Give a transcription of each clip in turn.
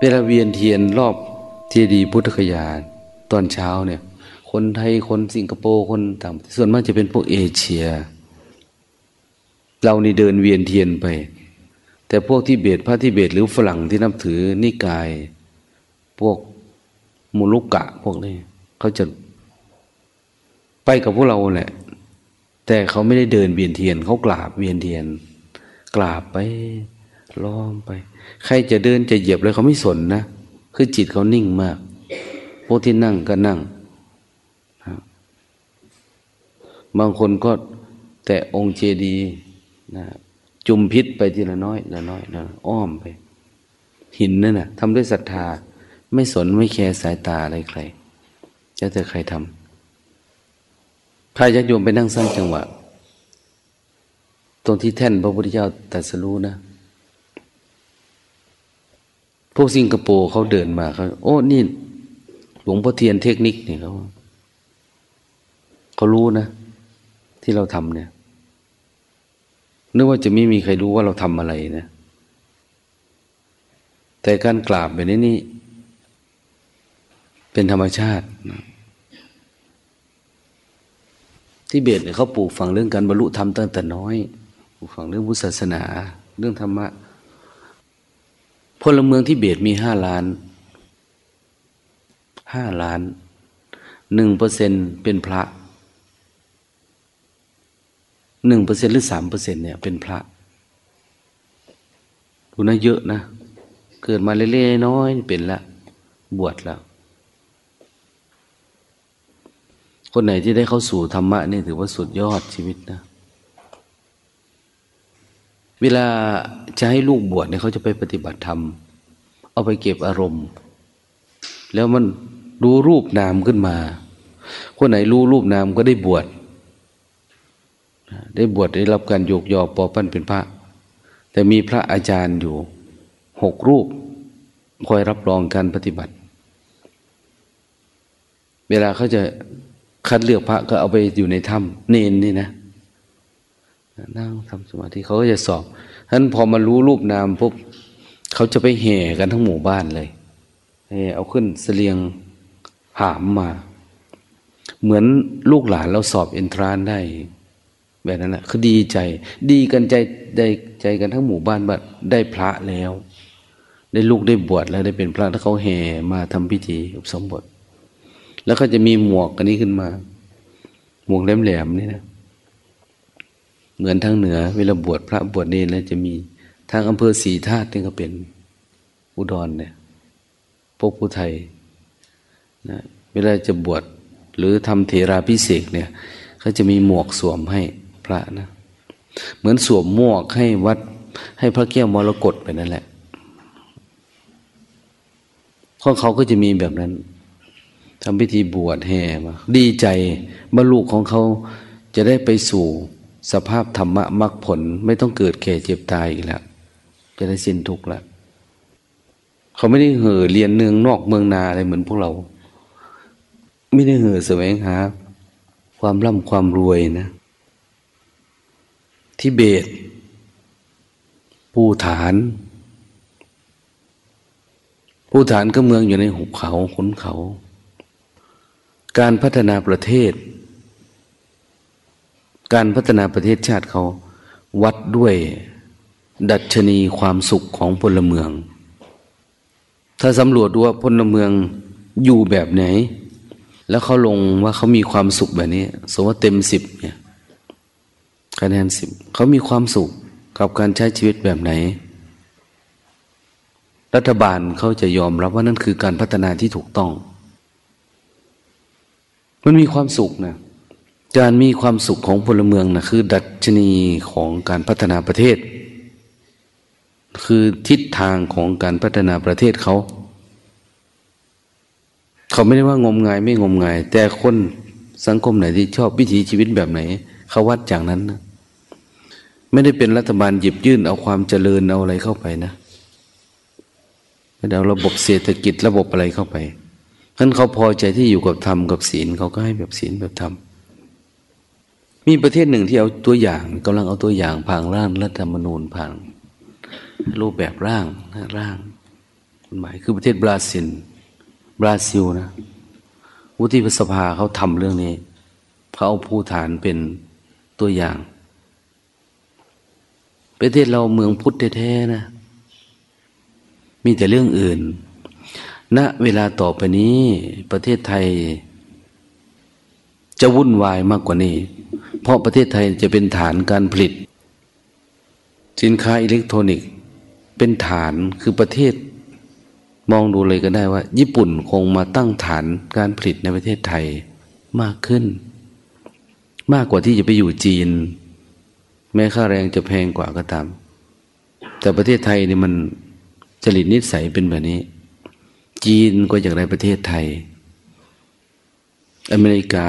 เวลาเวียนเทียนรอบเจดีย์พุทธคยาตอนเช้าเนี่ย คนไทยคนสิงคโปร์คนต่างส่วนมากจะเป็นพวกเอเชีย เรานี่เดินเวียนเทียนไป แต่พวกที่เบตพระที่เบตหรือฝรั่งที่นับถือนิกาย พวกมุลุกกะพวกนี้เขาจะไปกับพวกเราแหละ แต่เขาไม่ได้เดินเวียนเทียน เขากราบเวียนเทียน กราบไปล้อมไป ใครจะเดินจะเหยียบเลยเขาไม่สนนะ คือจิตเขานิ่งมาก พวกที่นั่งก็นั่ง บางคนก็แต่องค์เจดีนะจุมพิษไปทีละน้อยละน้อยละอ้อมไป หินนั่นนะทำด้วยศรัทธา ไม่สนไม่แคร์สายตาอะไรใครจะแต่ใครทำพระญาติโยมไปนั่งสร้างจังหวะ ตรงที่แท่นพระพุทธเจ้าตรัสรู้นะ พวกสิงคโปร์เขาเดินมาเขาโอ้นี่ หลวงพ่อเทียนเทคนิคเนี่ยเขาเขารู้นะ ที่เราทำเนี่ยนึกว่าจะไม่มีใครรู้ว่าเราทำอะไรนะ แต่การกราบแบบนี้นี่ เป็นธรรมชาตินะที่เบตเนี่ยเขาปลูกฝังเรื่องการบรรลุธรรมตั้งแต่น้อย ปลูกฝังเรื่องพุทธศาสนา เรื่องธรรมะ พลเมืองที่เบตมีห้าล้านห้าล้านหนึ่งเปอร์เซ็นเป็นพระหนึ่งเปอร์เซ็นหรือสามเปอร์เซ็นเนี่ยเป็นพระดูนะเยอะนะ เกิดมาเล่ๆน้อยเป็นละ บวชแล้ว คนไหนที่ได้เข้าสู่ธรรมะนี่ถือว่าสุดยอดชีวิตนะ เวลาจะให้ลูกบวชเนี่ยเขาจะไปปฏิบัติธรรม เอาไปเก็บอารมณ์ แล้วมันรู้รูปนามขึ้นมา คนไหนรู้รูปนามก็ได้บวชได้บวชได้รับการโยกยอปอปั้นเป็นพระ แต่มีพระอาจารย์อยู่หกรูป คอยรับรองการปฏิบัติ เวลาเขาจะคัดเลือกพระก็เอาไปอยู่ในถ้ำเนนนี่นะ นั่งทำสมาธิเขาก็จะสอบฉะนั้นพอมารู้รูปนามปุ๊บเขาจะไปแห่กันทั้งหมู่บ้านเลยเอาขึ้นเสลียงหามมา เหมือนลูกหลานเราสอบเอนทรานได้ แบบนั้นแหละคือดีใจ ดีกันใจได้ใจกันทั้งหมู่บ้านว่าได้พระแล้ว ได้ลูกได้บวชแล้วได้เป็นพระถ้าเขาแห่มาทำพิธีอุปสมบท แล้วก็จะมีหมวกกันนี้ขึ้นมา หมวกแหลมๆนี่นะ เหมือนทางเหนือ เวลาบวชพระบวชเนรแล้วจะมีทางอำเภอสีธาตุนี่ก็เป็นอุดรเนี่ยพวกผู้ไทยนะเวลาจะบวชหรือทำเทราพิเศษเนี่ยเขาจะมีหมวกสวมให้พระนะ เหมือนสวมหมวกให้วัดให้พระแก้วมรกตไปนั่นแหละเพราะเขาก็จะมีแบบนั้นทำพิธีบวชแห่มาดีใจบรรลุของเขาจะได้ไปสู่ สภาพธรรมะมรรคผลไม่ต้องเกิดแก่เจ็บตายอีกแล้วจะได้สิ้นทุกข์แล้วเขาไม่ได้เห่อเรียนเนืองนอกเมืองนาอะไรเหมือนพวกเรา ไม่ได้เห่อแสวงหาความร่ำความรวยนะทิเบตภูฐานภูฐานก็เมืองอยู่ในหุบเขาขุนเขา การพัฒนาประเทศ การพัฒนาประเทศชาติเขาวัดด้วยดัชนีความสุขของพลเมือง ถ้าสำรวจดูว่าพลเมืองอยู่แบบไหน แล้วเขาลงว่าเขามีความสุขแบบนี้ สมมติว่าเต็มสิบเนี่ยคะแนนสิบเขามีความสุขกับการใช้ชีวิตแบบไหน รัฐบาลเขาจะยอมรับว่านั่นคือการพัฒนาที่ถูกต้อง มันมีความสุขนะ การมีความสุขของพลเมืองนะคือ ดัชนีของการพัฒนาประเทศ คือทิศทางของการพัฒนาประเทศเขา เขาไม่ได้ว่างมงายไม่งมงาย แต่คนสังคมไหนที่ชอบวิถีชีวิตแบบไหน เขาวัดจากนั้นนะไม่ได้เป็นรัฐบาลหยิบยื่นเอาความเจริญเอาอะไรเข้าไปนะไม่ได้เอาระบบเศรษฐกิจระบบอะไรเข้าไปท่านเขาพอใจที่อยู่กับธรรมกับศีลเขาก็ให้แบบศีลแบบธรรม มีประเทศหนึ่งที่เอาตัวอย่างกำลังเอาตัวอย่างผ่านร่างรัฐธรรมนูญผ่าน รูปแบบร่างร่างกฎหมายคือประเทศบราซิลบราซิลนะวุฒิสภาเขาทำเรื่องนี้เขาเอาผู้ฐานเป็นตัวอย่าง ประเทศเราเมืองพุทธแท้ๆนะ มีแต่เรื่องอื่นณเวลาต่อไปนี้ประเทศไทย จะวุ่นวายมากกว่านี้ เพราะประเทศไทยจะเป็นฐานการผลิต สินค้าอิเล็กทรอนิกส์ เป็นฐานคือประเทศ มองดูเลยก็ได้ว่า ญี่ปุ่นคงมาตั้งฐานการผลิตในประเทศไทยมากขึ้น มากกว่าที่จะไปอยู่จีน แม้ค่าแรงจะแพงกว่าก็ตาม แต่ประเทศไทยนี่มันจริตนิสัยเป็นแบบนี้ จีนก็อยากได้ประเทศไทย อเมริกา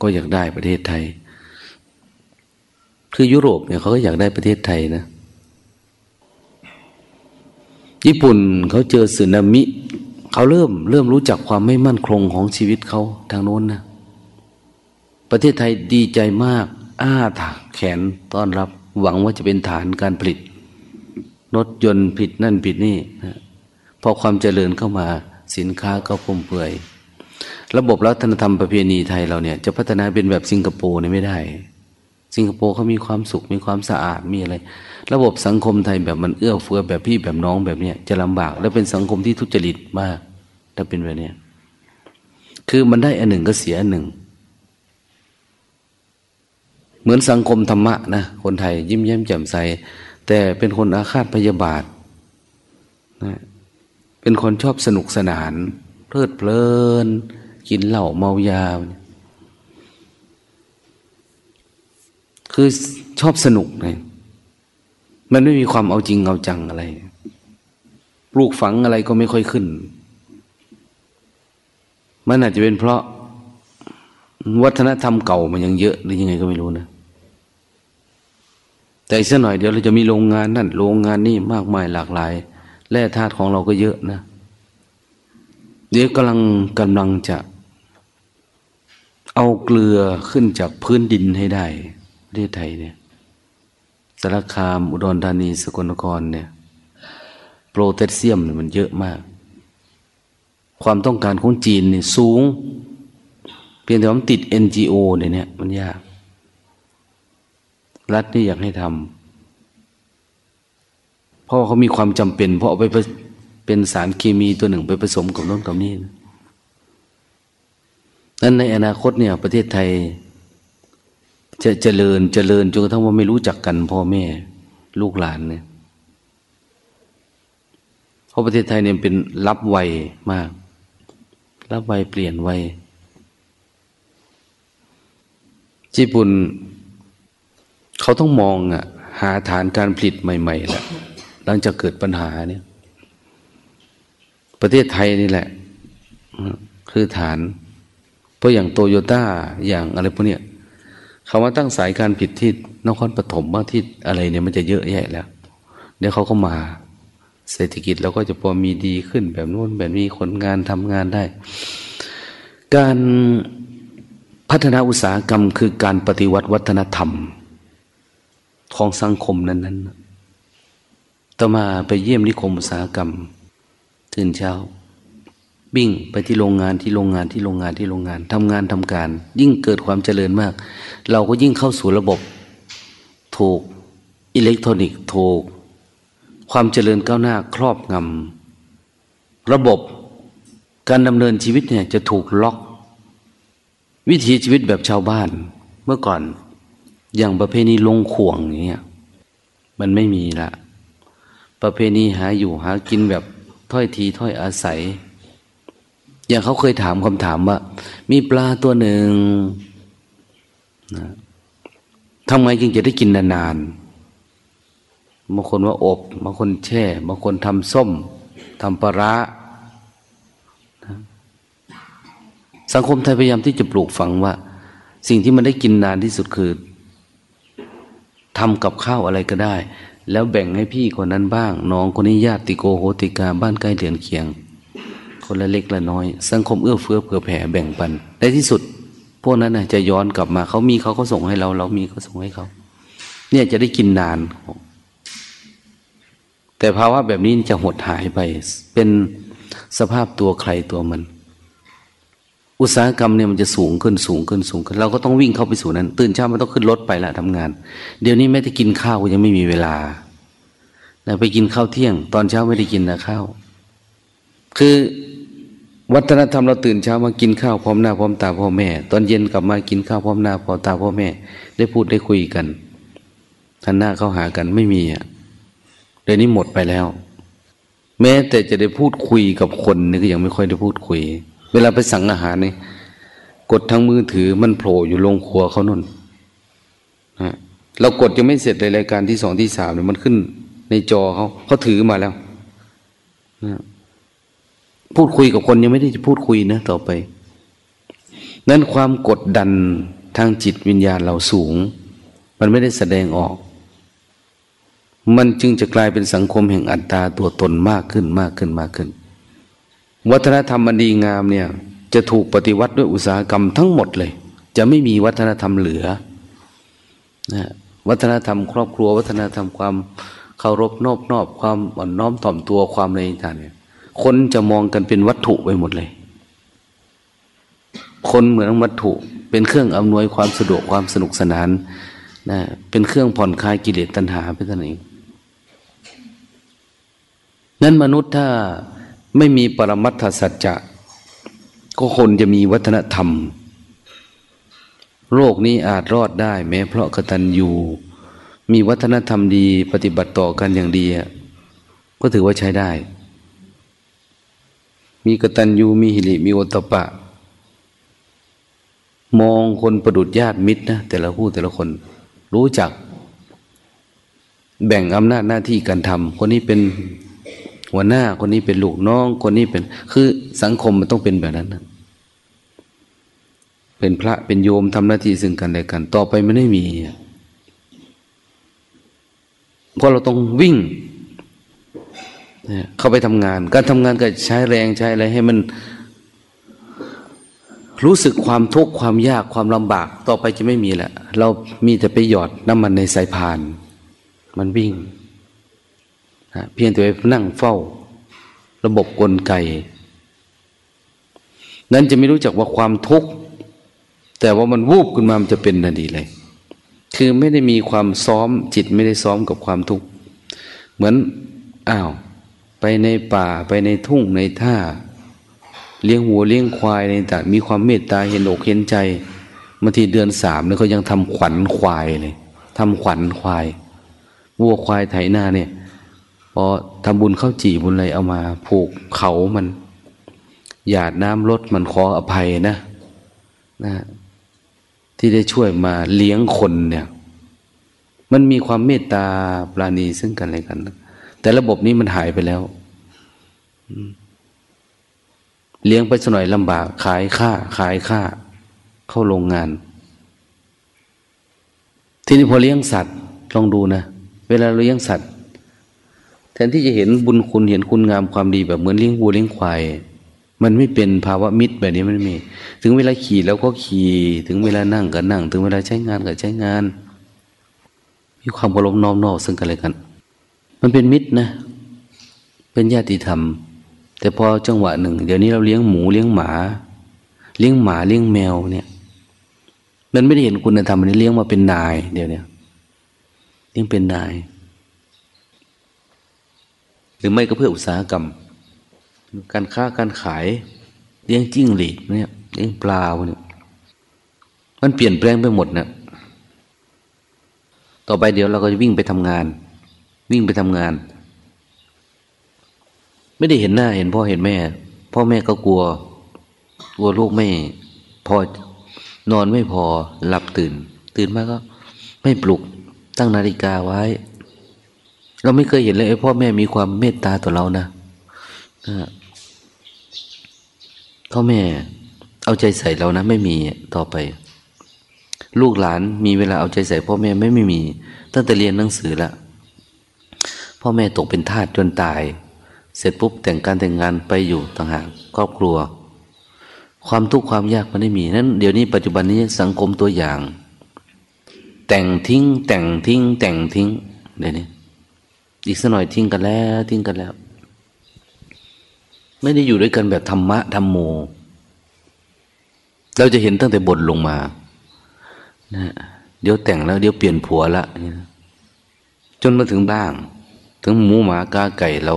ก็อยากได้ประเทศไทย คือยุโรปเนี่ยเขาก็อยากได้ประเทศไทยนะ ญี่ปุ่นเขาเจอสึนามิ เขาเริ่มเริ่มรู้จักความไม่มั่นคงของชีวิตเขาทางโน้นนะ ประเทศไทยดีใจมาก อ้าถาแขนต้อนรับ หวังว่าจะเป็นฐานการผลิต รถยนต์ผิดนั่นผิดนี่นะพอความเจริญเข้ามาสินค้าก็พุ่มเปื่อย ระบบรัฐนธรรมประเพณีไทยเราเนี่ย จะพัฒนาเป็นแบบสิงคโปร์เนี่ยไม่ได้ สิงคโปร์เขามีความสุขมีความสะอาดมีอะไร ระบบสังคมไทยแบบมันเอื้อเฟื้อแบบพี่แบบน้องแบบเนี้ยจะลำบาก และเป็นสังคมที่ทุจริตมาก ถ้าเป็นแบบเนี้ยคือมันได้อันหนึ่งก็เสียอันหนึ่ง เหมือนสังคมธรรมะนะคนไทยยิ้มแย้มแจ่มใสแต่เป็นคนอาฆาตพยาบาทนะเป็นคนชอบสนุกสนาน เพลิดเพลิน กินเหล้าเมายา คือชอบสนุกไงมันไม่มีความเอาจริงเอาจังอะไร ปลูกฝังอะไรก็ไม่ค่อยขึ้น มันอาจจะเป็นเพราะ วัฒนธรรมเก่ามันยังเยอะหรือยังไงก็ไม่รู้นะ แต่อีกสักหน่อยเดี๋ยวเราจะมีโรงงานนั่นโรงงานนี่มากมายหลากหลาย แร่ธาตุของเราก็เยอะนะเดี๋ยวกำลังกำลังจะ เอาเกลือขึ้นจากพื้นดินให้ได้ประเทศไทยเนี่ยสารคามอุดรธานีสกลนครเนี่ย โปรเตสเซียมมันเยอะมาก ความต้องการของจีนเนี่ยสูง เพียงแต่ว่ามันติด NGO เนี่ยเนี่ยมันยาก รัฐนี่อยากให้ทำเพราะเขามีความจำเป็น เพราะเอาไปเป็นสารเคมีตัวหนึ่งไปผสมกับน้นกับนี่นั้ นั่นในอนาคตเนี่ย ประเทศไทย จะเจริญเจริญจนกระทั่งว่าไม่รู้จักกันพ่อแม่ ลูกหลานเนี่ยเพราะประเทศไทยเนี่ยเป็นรับไวมาก รับไวเปลี่ยนไวญี่ปุ่นเขาต้องมองอะหาฐานการผลิตใหม่ๆแหละหลังจากเกิดปัญหาเนี่ย ประเทศไทยนี่แหละ คือฐาน เพราะอย่างโตโยต้าอย่างอะไรพวกเนี้ยเขามาตั้งสายการผลิตที่นครปฐมว่าที่อะไรเนี่ยมันจะเยอะแยะแล้ว เดี๋ยวเขาก็มาเศรษฐกิจเราก็จะพอมีดีขึ้นแบบนู้นแบบนี้คนงานทำงานได้ การพัฒนาอุตสาหกรรมคือการปฏิวัติวัฒนธรรม ของสังคมนั้นๆต่อมาไปเยี่ยมนิคมอุตสาหกรรมตื่นเช้า บิ่งไปที่โรงงานที่โรงงานที่โรงงานที่โรงงานทำงานทำการ ยิ่งเกิดความเจริญมาก เราก็ยิ่งเข้าสู่ระบบ ถูกอิเล็กทรอนิกส์ถูก ความเจริญก้าวหน้าครอบงำระบบการดำเนินชีวิตเนี่ยจะถูกล็อก วิถีชีวิตแบบชาวบ้าน เมื่อก่อนอย่างประเพณีลงข่วงอย่างเงี้ยมันไม่มีละ ประเพณีหาอยู่หากินแบบถ้อยทีถ้อยอาศัย อย่างเขาเคยถามคำถามว่า มีปลาตัวหนึ่งนะทำไมจึงจะได้กินนานๆบางคนว่าอบบางคนแช่บางคนทำส้มทำปลาร้าสังคมไทยพยายามที่จะปลูกฝังว่า สิ่งที่มันได้กินนานที่สุดคือทำกับข้าวอะไรก็ได้ แล้วแบ่งให้พี่คนนั้นบ้าง น้องคนนี้ญาติโกโหติกาบ้านใกล้เดือนเคียง คนละเล็กละน้อย สังคมเอื้อเฟื้อเผื่อแผ่แบ่งปันในที่สุด พวกนั้นนะจะย้อนกลับมาเขามีเขาก็ส่งให้เรา เรามีก็ส่งให้เขา เนี่ยจะได้กินนาน แต่ภาวะแบบนี้จะหดหายไป เป็นสภาพตัวใครตัวมัน อุตสาหกรรมเนี่ยมันจะสูงขึ้นสูงขึ้นสูงขึ้น เราก็ต้องวิ่งเข้าไปสู่นั้น ตื่นเช้ามันต้องขึ้นรถไปละทำงาน เดี๋ยวนี้แม้แต่กินข้าวก็ยังไม่มีเวลาไปกินข้าวเที่ยง ตอนเช้าไม่ได้กินนะข้าวคือ วัฒนธรรมเราตื่นเช้ามากินข้าวพร้อมหน้าพร้อมตาพ่อแม่ ตอนเย็นกลับมากินข้าวพร้อมหน้าพร้อมตาพ่อแม่ ได้พูดได้คุยกันทันหน้าเข้าหากันไม่มีอะเดี๋ยวนี้หมดไปแล้ว แม้แต่จะได้พูดคุยกับคนนี่ก็ยังไม่ค่อยได้พูดคุย เวลาไปสั่งอาหารนี่กดทั้งมือถือมันโผล่อยู่ลงครัวเขานุ่นนะเรากดยังไม่เสร็จเลยรายการที่สองที่สามเนี่ยมันขึ้นในจอเขาเขาถือมาแล้วนะ พูดคุยกับคนยังไม่ได้จะพูดคุยนะต่อไป นั้นความกดดันทางจิตวิญญาณเราสูง มันไม่ได้แสดงออก มันจึงจะกลายเป็นสังคมแห่งอัตตาตัวตนมากขึ้นมากขึ้นมากขึ้น วัฒนธรรมอันดีงามเนี่ย จะถูกปฏิวัติด้วยอุตสาหกรรมทั้งหมดเลย จะไม่มีวัฒนธรรมเหลือนะวัฒนธรรมครอบครัว วัฒนธรรมความเคารพนอบนอบความอ่อนน้อมถ่อมตัวความอะไรต่างเนี่ย คนจะมองกันเป็นวัตถุไปหมดเลย คนเหมือนวัตถุ เป็นเครื่องอำนวยความสะดวกความสนุกสนานนะเป็นเครื่องผ่อนคลายกิเลสตัณหาไปท่านเองนั้นมนุษย์ถ้าไม่มีปรมัตถสัจจะก็คนจะมีวัฒนธรรม โลกนี้อาจรอดได้ แม้เพราะกตัญญูมีวัฒนธรรมดี ปฏิบัติต่อกันอย่างดีก็ถือว่าใช้ได้ มีกตัญญูมีหิริมีโอตปะ มองคนประดุดญาติมิตรนะแต่ละผู้แต่ละคน รู้จัก แบ่งอำนาจหน้าที่การทำคนนี้เป็นหัวหน้าคนนี้เป็นลูกน้อง คนนี้เป็น คือสังคมมันต้องเป็นแบบนั้นนะเป็นพระเป็นโยมทำหน้าที่ซึ่งกันและกัน ต่อไปไมันไม่มีเพราะเราต้องวิ่ง เข้าไปทำงาน การทำงานก็ใช้แรงใช้อะไรให้มัน รู้สึกความทุกข์ความยากความลำบาก ต่อไปจะไม่มีแหละ เรามีแต่ไปหยอดน้ำมันในสายพาน มันวิ่งเพียงแต่ไปนั่งเฝ้า ระบบกลไก นั้นจะไม่รู้จักว่าความทุกข์แต่ว่ามันวูบขึ้นมามันจะเป็นนาทีเลย คือไม่ได้มีความซ้อมจิตไม่ได้ซ้อมกับความทุกข์ เหมือนอ้าว ไปในป่าไปในทุ่งในท่า เลี้ยงวัวเลี้ยงควายในต่างมีความเมตตาเห็นอกเห็นใจบางทีเดือนสามเนี่ยเขายังทำขวัญควายเลยทำขวัญควายวัวควายไถนาเนี่ยพอทำบุญเข้าจีบุญอะไรเอามาผูกเขามัน หยาดน้ำลดมันขออภัยนะนะที่ได้ช่วยมาเลี้ยงคนเนี่ย มันมีความเมตตาปราณีซึ่งกันและกัน แต่ระบบนี้มันหายไปแล้วเลี้ยงไปสักหน่อยลำบาก ขายค่า ขายค่า เข้าโรงงาน ทีนี้พอเลี้ยงสัตว์ลองดูนะ เวลาเราเลี้ยงสัตว์ แทนที่จะเห็นบุญคุณเห็นคุณงามความดีแบบเหมือนเลี้ยงวัวเลี้ยงควาย มันไม่เป็นภาวะมิตรแบบนี้มันไม่มี ถึงเวลาขี่แล้วก็ขี่ ถึงเวลานั่งก็นั่ง ถึงเวลาใช้งานก็ใช้งาน มีความเคารพน้อมนอบซึ่งกันและกัน มันเป็นมิตรนะ เป็นญาติธรรม แต่พอจังหวะหนึ่ง เดี๋ยวนี้เราเลี้ยงหมูเลี้ยงหมา เลี้ยงหมาเลี้ยงแมวเนี่ย มันไม่ได้เห็นคุณธรรมมันเลี้ยงมาเป็นนาย เดี๋ยวนี้เลี้ยงเป็นนาย หรือไม่ก็เพื่ออุตสาหกรรม การค้าการขายเลี้ยงจิ้งหรีดเนี่ยเลี้ยงปลาเนี่ยมันเปลี่ยนแปลงไปหมดนะต่อไปเดี๋ยวเราก็จะวิ่งไปทำงาน วิ่งไปทำงาน ไม่ได้เห็นหน้าเห็นพ่อเห็นแม่ พ่อแม่ก็กลัว กลัวลูกไม่ พอนอนไม่พอหลับตื่น ตื่นมาก็ ไม่ปลุกตั้งนาฬิกาไว้ เราไม่เคยเห็นเลยพ่อแม่มีความเมตตาต่อเรานะพ่อแม่ เอาใจใส่เรานะไม่มีต่อไป ลูกหลานมีเวลาเอาใจใส่พ่อแม่ไม่ไม่มี ตั้งแต่เรียนหนังสือละ พ่อแม่ตกเป็นทาสจนตาย เสร็จปุ๊บแต่งการแต่งงานไปอยู่ต่างหากครอบครัว ความทุกข์ความยากมันไม่มีนั้นเดี๋ยวนี้ปัจจุบันนี้สังคมตัวอย่าง แต่งทิ้ง แต่งทิ้ง แต่งทิ้งเดี๋ยวนี้อีกสักหน่อยทิ้งกันแล้ว ทิ้งกันแล้ว ไม่ได้อยู่ด้วยกันแบบธรรมะธรรมโม เราจะเห็นตั้งแต่บทลงมานะเดี๋ยวแต่งแล้ว เดี๋ยวเปลี่ยนผัวละจนมาถึงบ้าง ถึงหมูหมากาไก่เรา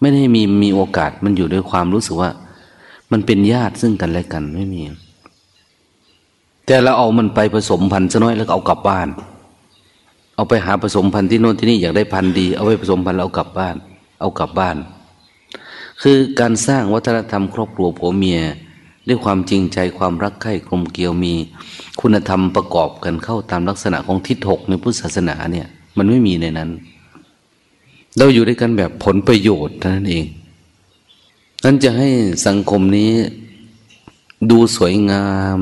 ไม่ได้มีมีโอกาสมันอยู่ด้วยความรู้สึกว่า มันเป็นญาติซึ่งกันและกันไม่มี แต่เราเอามันไปผสมพันธุ์ซะน้อยแล้วเอากลับบ้าน เอาไปหาผสมพันธุ์ที่โน่นที่นี่อยากได้พันธุ์ดี เอาไปผสมพันธุ์แล้วเอากลับบ้าน เอากลับบ้าน คือการสร้างวัฒนธรรมครอบครัวผัวเมียด้วยความจริงใจความรักใคร่กลมเกลียวมี คุณธรรมประกอบกันเข้าตามลักษณะของทิศหกในพุทธศาสนาเนี่ย มันไม่มีในนั้น เราอยู่ด้วยกันแบบผลประโยชน์นั้นเองนั้นจะให้สังคมนี้ดูสวยงาม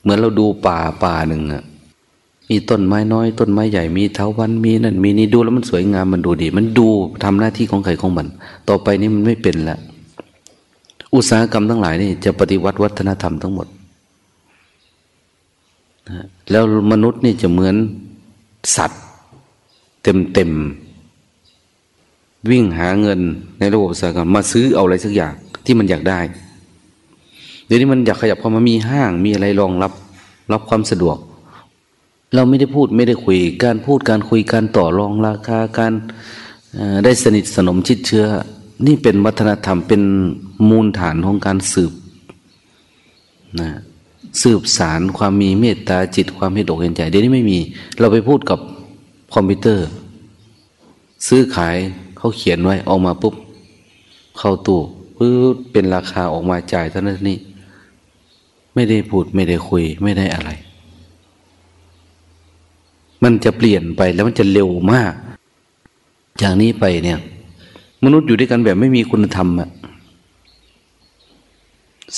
เหมือนเราดูป่าป่าหนึ่งอะมีต้นไม้น้อย ต้นไม้ใหญ่มีเท้าวันมีนั่นมีนี่ดูแล้วมันสวยงามมันดูดี มันดูทำหน้าที่ของใครของมัน ต่อไปนี้มันไม่เป็นละอุตสาหกรรมทั้งหลายนี่จะปฏิวัติวัฒนธรรมทั้งหมดแล้วมนุษย์นี่จะเหมือนสัตว์ เต็มเต็ม วิ่งหาเงินในระบบอุตสาหกรรมมาซื้อเอาอะไรสักอย่างที่มันอยากได้ เดี๋ยวนี้มันอยากขยับเข้ามามีห้างมีอะไรรองรับ รับความสะดวก เราไม่ได้พูดไม่ได้คุย การพูดการคุยการต่อรองราคาการได้สนิทสนมชิดเชื้อ นี่เป็นวัฒนธรรมเป็นมูลฐานของการสืบนะสืบสารความมีเมตตาจิตความเห็นอกเห็นใจ เดี๋ยวนี้ไม่มี เราไปพูดกับคอมพิวเตอร์ ซื้อขาย เขาเขียนไว้ออกมาปุ๊บ เข้าตู้ปื๊บเป็นราคาออกมาจ่ายเท่านั้นนี่ไม่ได้พูดไม่ได้คุย ไม่ได้อะไร มันจะเปลี่ยนไปแล้วมันจะเร็วมาก จากนี้ไปเนี่ย มนุษย์อยู่ด้วยกันแบบไม่มีคุณธรรมอะ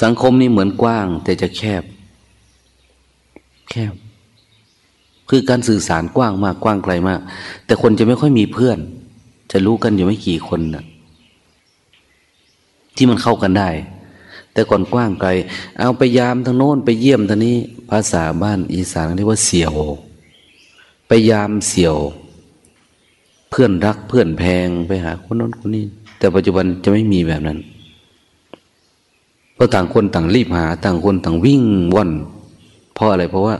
สังคมนี่เหมือนกว้าง แต่จะแคบ แคบ คือการสื่อสารกว้างมากกว้างไกลมาก แต่คนจะไม่ค่อยมีเพื่อน จะรู้กันอยู่ไม่กี่คนนะที่มันเข้ากันได้ แต่ก่อนกว้างไกล เอาไปยามทางโน้นไปเยี่ยมทางนี้ ภาษาบ้านอีสานเรียกว่าเสี่ยว ไปยามเสี่ยว เพื่อนรักเพื่อนแพงไปหาคนโน้นคนนี้ แต่ปัจจุบันจะไม่มีแบบนั้นเพราะต่างคนต่างรีบหา ต่างคนต่างวิ่งว่อนเพราะอะไรเพราะว่า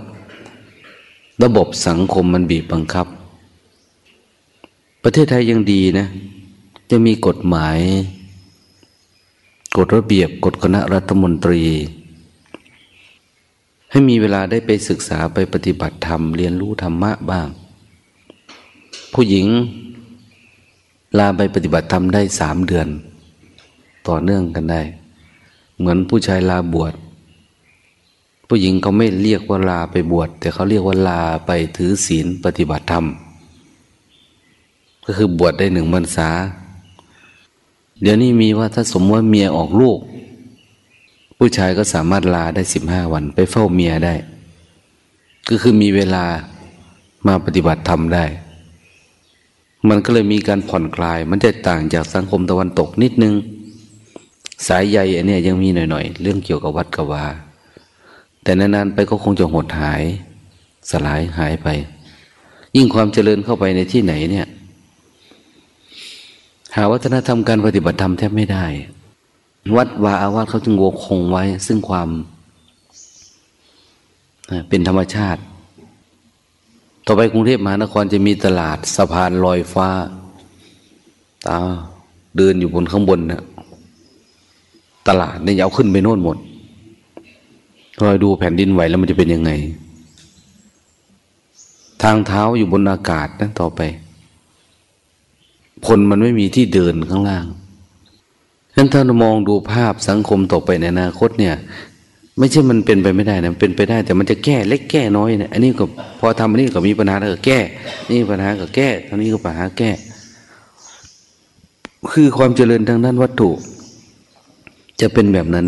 ระบบสังคมมันบีบบังคับ ประเทศไทยยังดีนะ จะมีกฎหมาย กฎระเบียบกฎคณะรัฐมนตรี ให้มีเวลาได้ไปศึกษาไปปฏิบัติธรรม เรียนรู้ธรรมะบ้าง ผู้หญิงลาไปปฏิบัติธรรมได้สามเดือน ต่อเนื่องกันได้ เหมือนผู้ชายลาบวช ผู้หญิงเขาไม่เรียกว่าลาไปบวช แต่เขาเรียกว่าลาไปถือศีลปฏิบัติธรรม ก็คือบวชได้หนึ่งพรรษา เดี๋ยวนี้มีว่าถ้าสมมติว่าเมียออกลูก ผู้ชายก็สามารถลาได้สิบห้าวัน ไปเฝ้าเมียได้ ก็คือมีเวลามาปฏิบัติธรรมได้ มันก็เลยมีการผ่อนคลาย มันจะต่างจากสังคมตะวันตกนิดนึง สายใยอันนี้ยังมีหน่อยๆ เรื่องเกี่ยวกับวัดกวา แต่นานๆไปก็คงจะหดหาย สลายหายไป ยิ่งความเจริญเข้าไปในที่ไหนเนี่ย หาวัฒนธรรมการปฏิบัติธรรมแทบไม่ได้ วัดวาอาวาสเขาจึงโวคงไว้ ซึ่งความเป็นธรรมชาติ ต่อไปกรุงเทพมหานครจะมีตลาดสะพานลอยฟ้าตาเดินอยู่บนข้างบนนะตลาดนี่ยาขึ้นไปโน่นหมดคอยดูแผ่นดินไหวแล้วมันจะเป็นยังไง ทางเท้าอยู่บนอากาศนะต่อไป คนมันไม่มีที่เดินข้างล่างฉะนั้นถ้ามองดูภาพสังคมต่อไปในอนาคตเนี่ย ไม่ใช่มันเป็นไปไม่ได้นะเป็นไปได้ แต่มันจะแก้เล็กแก้น้อยเนะอันนี้ก็พอทำอันนี้ก็มีปัญหาแล้วก็แก้ นี่ปัญหาก็แก้ทางนี้ก็ปัญหาแก้ คือความเจริญทางด้านวัตถุ จะเป็นแบบนั้น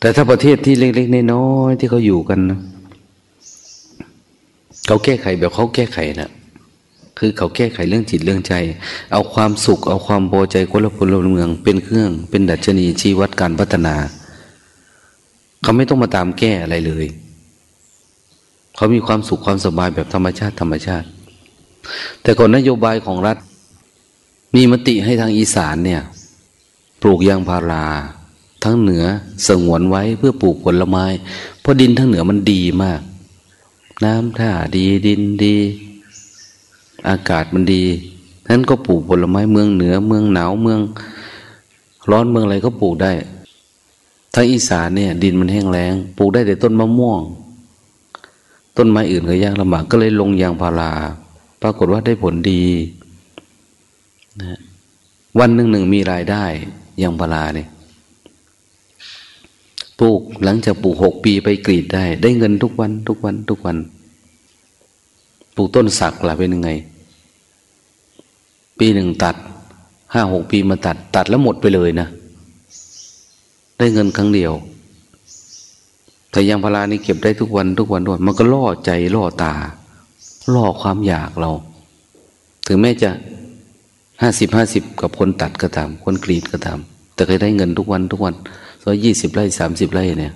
แต่ถ้าประเทศที่เล็กๆน้อยๆที่เขาอยู่กันนะเขาแก้ไขแบบเขาแก้ไขนะ คือเขาแก้ไขเรื่องจิตเรื่องใจ เอาความสุข เอาความพอใจคนละพลเมือง เป็นเครื่อง เป็นดัชนีชี้วัดการพัฒนา เขาไม่ต้องมาตามแก้อะไรเลย เขามีความสุขความสบายแบบธรรมชาติ ธรรมชาติ แต่ก่อนนโยบายของรัฐ มีมติให้ทางอีสานเนี่ย ปลูกยางพารา ทั้งเหนือสงวนไว้เพื่อปลูกผลไม้ เพราะดินทั้งเหนือมันดีมาก น้ำท่าดีดินดี อากาศมันดีนั้นก็ปลูกผลไม้เมืองเหนือ เมืองหนาวเมือง ร้อนเมืองอะไรก็ปลูกได้ทางอีสานเนี่ย ดินมันแห้งแล้งปลูกได้แต่ต้นมะม่วง ต้นไม้อื่นก็ยากลำบากก็เลยลงยางพารา ปรากฏว่าได้ผลดีนะวันหนึ่งหนึ่งมีรายได้ยางพาราเนี่ยปลูกหลังจากปลูกหกปีไปกรีดได้ ได้เงินทุกวันทุกวันทุกวัน ลูกต้นสักล่ะเป็นยังไง ปีหนึ่งตัดห้าหกปีมาตัด ตัดแล้วหมดไปเลยนะ ได้เงินครั้งเดียว แต่ยางพารานี่เก็บได้ทุกวันทุกวันด้วย มันก็ล่อใจล่อตา ล่อความอยากเรา ถึงแม้จะห้าสิบห้าสิบกับคนตัดก็ตาม คนกรีดก็ตาม แต่เคยได้เงินทุกวันทุกวันร้อยยี่สิบไร่สามสิบไร่เนี่ย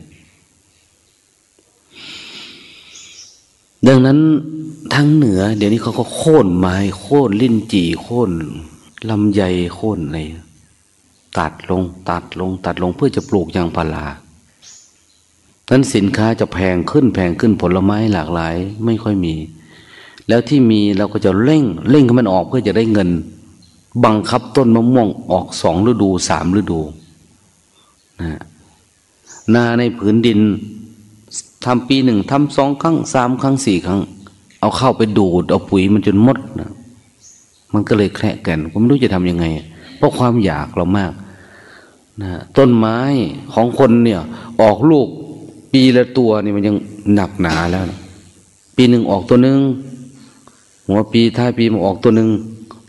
ดังนั้นทั้งเหนือ เดี๋ยวนี้เขาก็โค่นไม้โค่นลิ้นจี่โค่นลำไยโค่นอะไรตัดลงตัดลง ตัดลงเพื่อจะปลูกยางพารานั้นสินค้าจะแพงขึ้นแพงขึ้นผลไม้หลากหลาย ไม่ค่อยมี แล้วที่มีเราก็จะเร่งเร่งให้มันออกเพื่อจะได้เงิน บังคับต้นมะม่วงออกสองฤดูสามฤดูนะนาในผืนดิน ทำปีหนึ่งทำสองครั้งสามครั้งสี่ครั้ง เอาเข้าไปดูด เอาปุ๋ยมันจนหมดนะมันก็เลยแคระกันผมไม่รู้จะทำยังไง เพราะความอยากเรามากนะต้นไม้ของคนเนี่ย ออกลูกปีละตัวนี่มันยังหนักหนาแล้วนะปีหนึ่งออกตัวหนึ่งหัวปีท้ายปีมันออกตัวหนึ่ง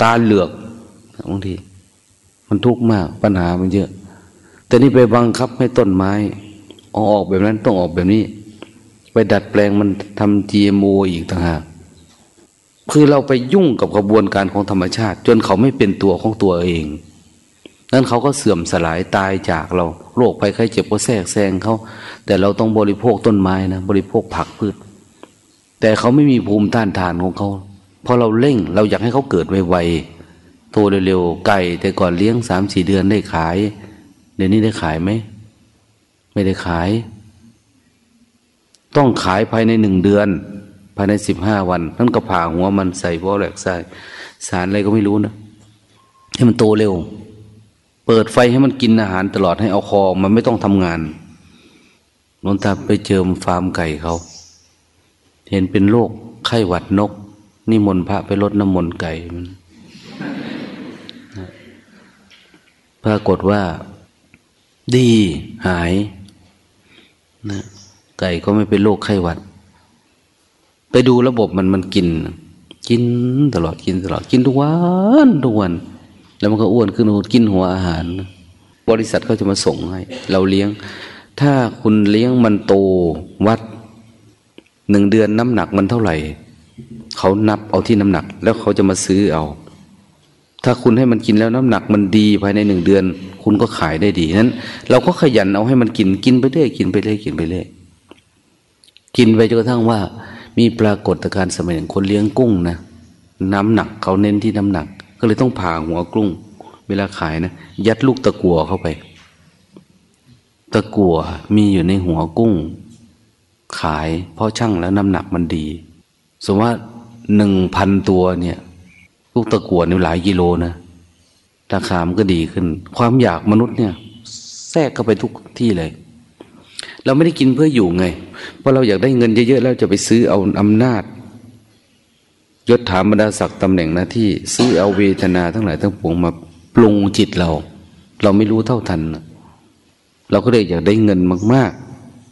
ตาเหลือกบางทีมันทุกข์มากปัญหามันเยอะ แต่นี่ไปบังคับให้ต้นไม้ออกแบบนั้นต้องออกแบบนี้ ไปดัดแปลงมันทำ GMO อีกต่างหากคือเราไปยุ่งกับกระบวนการของธรรมชาติ จนเขาไม่เป็นตัวของตัวเองนั้นเขาก็เสื่อมสลายตายจากเราโรคภัยไข้เจ็บก็แทรกแซงเขาแต่เราต้องบริโภคต้นไม้นะบริโภคผักพืช แต่เขาไม่มีภูมิต้านทานของเขาพอเราเร่งเราอยากให้เขาเกิดไวๆโตเร็วๆไก่แต่ก่อนเลี้ยงสามสี่เดือนได้ขาย เดี๋ยวนี้ได้ขายไหมไม่ได้ขาย ต้องขายภายในหนึ่งเดือน ภายในสิบห้าวันนั่นก็ผ่าหัวมันใส่บอแลกใส่สารอะไรก็ไม่รู้นะให้มันโตเร็ว เปิดไฟให้มันกินอาหารตลอดให้เอาคอมันไม่ต้องทำงานนนตาไปเจิมฟาร์มไก่เขา เห็นเป็นโรคไข้หวัดนก นิมนต์พระไปลดน้ำมนต์ไก่มันปรากฏว่า ดีหายนะ ไก่ก็ไม่เป็นโรคไข้หวัด ไปดูระบบมันมันกิน กินตลอดกินตลอดกินทุกวันทุกวัน แล้วมันก็อ้วนขึ้นกินหัวอาหาร บริษัทเขาจะมาส่งให้ เราเลี้ยง ถ้าคุณเลี้ยงมันโตวัดหนึ่งเดือนน้ำหนักมันเท่าไหร่ เขานับเอาที่น้ำหนัก แล้วเขาจะมาซื้อเอา ถ้าคุณให้มันกินแล้วน้ำหนักมันดีภายในหนึ่งเดือน คุณก็ขายได้ดีนั้น เราก็ขยันเอาให้มันกินกินไปเรื่อยกินไปเรื่อยกินไปเรื่อย กินไปจนกระทั่งว่า มีปรากฏการณ์สมัยหนึ่งคนเลี้ยงกุ้งนะน้ำหนักเขาเน้นที่น้ำหนัก ก็เลยต้องผ่าหัวกุ้ง เวลาขายนะยัดลูกตะกัวเข้าไป ตะกัวมีอยู่ในหัวกุ้ง ขายเพราะช่างแล้วน้ำหนักมันดี สมมติว่าหนึ่งพันตัวเนี่ย ลูกตะกัวนี่หลายกิโลนะราคามันก็ดีขึ้น ความอยากมนุษย์เนี่ย แทรกเข้าไปทุกที่เลย เราไม่ได้กินเพื่ออยู่ไง เพราะเราอยากได้เงินเยอะๆแล้วจะไปซื้อเอาอำนาจยศถาบรรดาศักดิ์ตำแหน่งหน้าที่ ซื้อเอาเวทนาทั้งหลายทั้งปวงมาปรุงจิตเรา เราไม่รู้เท่าทัน เราก็เลยอยากได้เงินมาก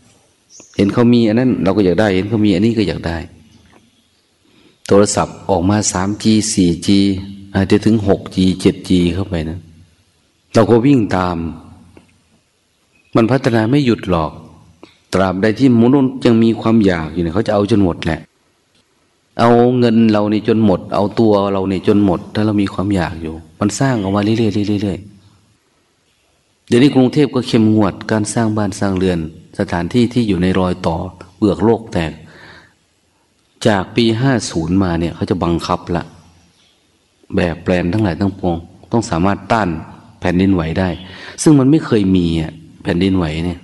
ๆ เห็นเขามีอันนั้น เราก็อยากได้ เห็นเขามีอันนี้ก็อยากได้ โทรศัพท์ออกมาสามจีสี่จีอาจจะถึงหกจีเจ็ดจีเข้าไปนะ เราก็วิ่งตาม มันพัฒนาไม่หยุดหรอก ตราบใดที่มนุษย์ยังมีความอยากอยู่เนี่ยเขาจะเอาจนหมดแหละ เอาเงินเรานี่จนหมด เอาตัวเรานี่จนหมด ถ้าเรามีความอยากอยู่ มันสร้างออกมาเรื่อยๆเรื่อยๆเดี๋ยวนี้กรุงเทพก็เข้มงวดการสร้างบ้านสร้างเรือน สถานที่ที่อยู่ในรอยต่อเบือกโลกแตกจากปีห้าศูนย์มาเนี่ยเขาจะบังคับละแบบแปลนทั้งหลายทั้งปวงต้องสามารถต้านแผ่นดินไหวได้ ซึ่งมันไม่เคยมีอะแผ่นดินไหวเนี่ย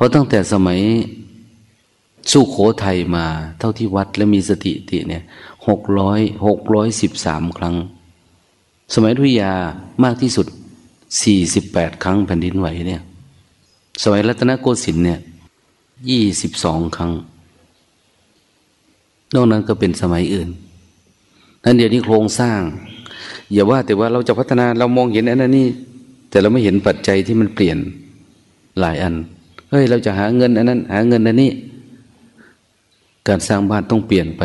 เพราะตั้งแต่สมัยสุโขทัยมาเท่าที่วัดและมีสติติเนี่ยหกร้อยหกร้อยสิบสามครั้ง สมัยทุยามากที่สุดสี่สิบแปดครั้งแผ่นดินไหวเนี่ยสมัยรัตนโกสินทร์เนี่ยยี่สิบสองครั้ง นอกนั้นก็เป็นสมัยอื่น นั้นเดี๋ยวนี้โครงสร้าง อย่าว่าแต่ว่าเราจะพัฒนาเรามองเห็นอันนั้นนี่แต่เราไม่เห็นปัจจัยที่มันเปลี่ยนหลายอัน เฮ้ยเราจะหาเงินอันนั้น หาเงินอันนี้ การสร้างบ้านต้องเปลี่ยนไป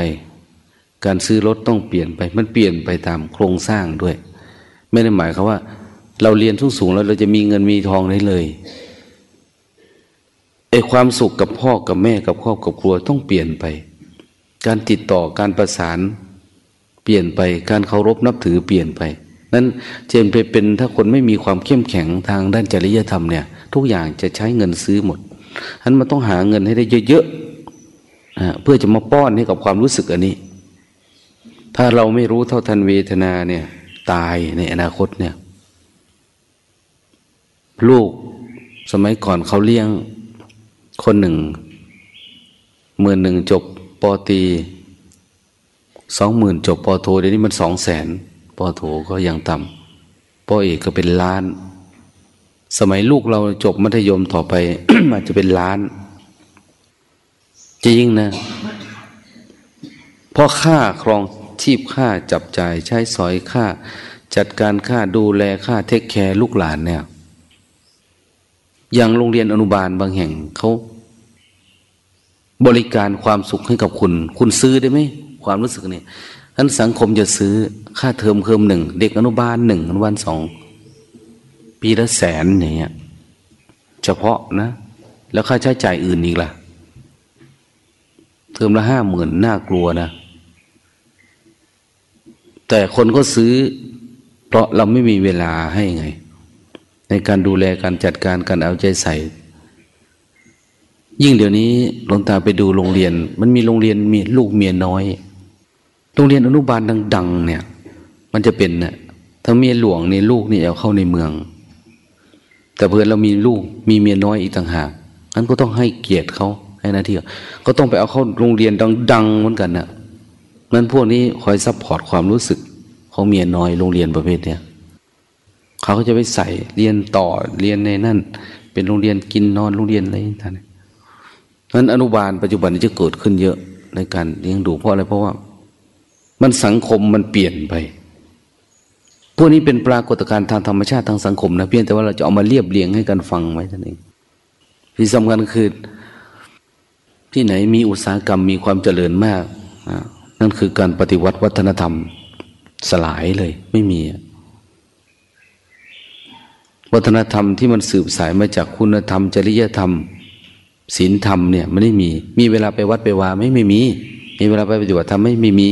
การซื้อรถต้องเปลี่ยนไป มันเปลี่ยนไปตามโครงสร้างด้วย ไม่ได้หมายความว่า เราเรียนสูงสูงแล้วเราจะมีเงินมีทองได้เลยไอ้ความสุขกับพ่อกับแม่กับครอบกับครัวต้องเปลี่ยนไป การติดต่อการประสานเปลี่ยนไป การเคารพนับถือเปลี่ยนไป นั้นเจนไปเป็นถ้าคนไม่มีความเข้มแข็งทางด้านจริยธรรมเนี่ย ทุกอย่างจะใช้เงินซื้อหมดฉะนั้นมันต้องหาเงินให้ได้เยอะๆเพื่อจะมาป้อนให้กับความรู้สึกอันนี้ ถ้าเราไม่รู้เท่าทันเวทนาเนี่ย ตายในอนาคตเนี่ย ลูกสมัยก่อนเขาเลี้ยงคนหนึ่งหมื่นหนึ่งจบปอตีสองหมื่นจบปอโทเดี๋ยวนี้มันสองแสน ปอโทก็ยังต่ำปอเอกก็เป็นล้าน สมัยลูกเราจบมัธยมต่อไป อาจจะเป็นล้าน จริงนะเพราะค่าครองชีพค่าจับจ่ายใช้สอยค่า จัดการค่าดูแลค่าเทคแคร์ลูกหลานเนี่ยอย่างโรงเรียนอนุบาลบางแห่งเขาบริการความสุขให้กับคุณ คุณซื้อได้ไหมความรู้สึกนี่ นั้นสังคมจะซื้อค่าเทอมเพิ่มหนึ่ง เด็กอนุบาลหนึ่งอนุบาลสองปีละแสนอย่างเงี้ยเฉพาะนะ แล้วค่าใช้จ่ายอื่นอีกล่ะ เทอมละห้าหมื่นน่ากลัวนะ แต่คนก็ซื้อ เพราะเราไม่มีเวลาให้ไง ในการดูแลการจัดการการเอาใจใส่ ยิ่งเดี๋ยวนี้หลวงตาไปดูโรงเรียน มันมีโรงเรียนมีลูกเมียน้อย โรงเรียนอนุบาลดัง ๆ เนี่ย มันจะเป็นเนี่ยถ้าเมียหลวงในลูกนี่เอาเข้าในเมือง แต่เพื่อนเรามีลูกมีเมียน้อยอีกต่างหากนั้นก็ต้องให้เกียรติเขาให้หน้าที่ก็ต้องไปเอาเข้าโรงเรียนดัง ๆ เหมือนกันนะ่ะนั้นพวกนี้คอยซัพพอร์ตความรู้สึกของเมียน้อยโรงเรียนประเภทเนี้ยเขาก็จะไปใส่เรียนต่อเรียนในนั่น เป็นโรงเรียนกินนอนโรงเรียนอะไรท่านนั้นอนุบาลปัจจุบันนี้จะเกิดขึ้นเยอะในการเลี้ยงดูเพราะอะไรเพราะว่า มันสังคมมันเปลี่ยนไป พวกนี้เป็นปรากฏการณ์ทางธรรมชาติทางสังคมนะเพียงแต่ว่าเราจะเอามาเรียบเรียงให้กันฟังไว้ท่านเองที่สำคัญคือ ที่ไหนมีอุตสาหกรรมมีความเจริญมากนั่นคือการปฏิวัติวัฒนธรรมสลายเลย ไม่มี วัฒนธรรมที่มันสืบสายมาจากคุณธรรม จริยธรรมศีลธรรมเนี่ยมันไม่มี มีเวลาไปวัดไปวาไม่ไม่มี มีเวลาไปปฏิบัติธรรมไม่ไม่มี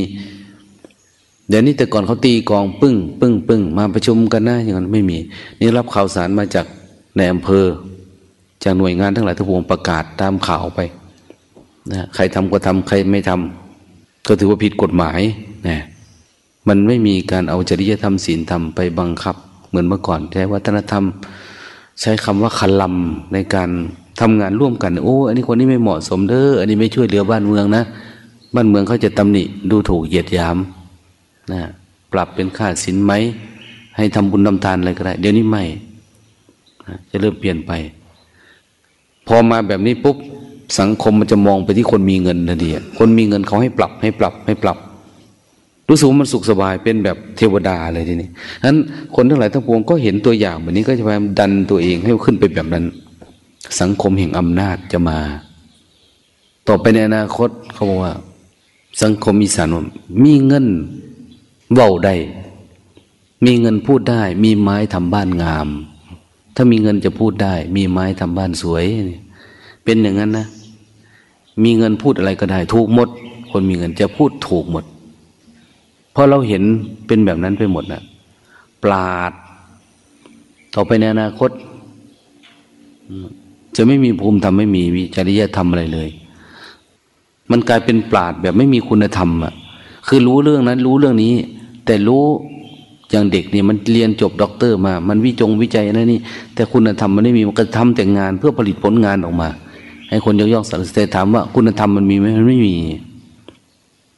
เดี๋ยวนี้แต่ก่อนเขาตีกองปึ้งปึ้งปึ้งมาประชุมกันนะอย่างนั้นไม่มี นี่รับข่าวสารมาจากในอำเภอ จากหน่วยงานทั้งหลายทั้งปวงประกาศตามข่าวไปนะใครทำก็ทำใครไม่ทำก็ถือว่าผิดกฎหมายนะมันไม่มีการเอาจริยธรรมศีลธรรมไปบังคับ เหมือนเมื่อก่อนใช้วัฒนธรรม ใช้คำว่าคันลำในการทำงานร่วมกัน โอ้อันนี้คนนี้ไม่เหมาะสมเด้ออันนี้ไม่ช่วยเหลือบ้านเมืองนะ บ้านเมืองเขาจะตำหนิดูถูกเหยียดหยาม นะปรับเป็นค่าสินไหม ให้ทำบุญทำทานอะไรก็ได้ เดี๋ยวนี้ไม่จะเริ่มเปลี่ยนไป พอมาแบบนี้ปุ๊บสังคมมันจะมองไปที่คนมีเงินทันทีคนมีเงินเขาให้ปรับให้ปรับให้ปรับ รู้สึกว่ามันสุขสบายเป็นแบบเทวดาเลยทีนี้ฉะนั้นคนทั้งหลายทั้งปวงก็เห็นตัวอย่างแบบนี้ก็จะพยายามดันตัวเองให้ขึ้นไปแบบนั้น สังคมแห่งอำนาจจะมา ต่อไปในอนาคตเขาบอกว่า สังคมมีสารมีเงิน ว้าได้ มีเงินพูดได้ มีไม้ทำบ้านงาม ถ้ามีเงินจะพูดได้ มีไม้ทำบ้านสวย เป็นอย่างนั้นนะ มีเงินพูดอะไรก็ได้ ถูกหมด คนมีเงินจะพูดถูกหมด เพราะเราเห็นเป็นแบบนั้นไปหมดนะปราด ต่อไปในอนาคต จะไม่มีภูมิธรรมไม่มีวิจริยธรรมอะไรเลย มันกลายเป็นปราชญ์แบบไม่มีคุณธรรมอะคือรู้เรื่องนั้นรู้เรื่องนี้ แต่รู้อย่างเด็กเนี่ยมันเรียนจบด็อกเตอร์มา มันวิจงวิจัยนะนี่ แต่คุณธรรมมันไม่มีมันก็ทำแต่งานเพื่อผลิตผลงานออกมา ให้คนยกย่องสรรเสริญถามว่าคุณธรรมมันมีไหมมันไม่มี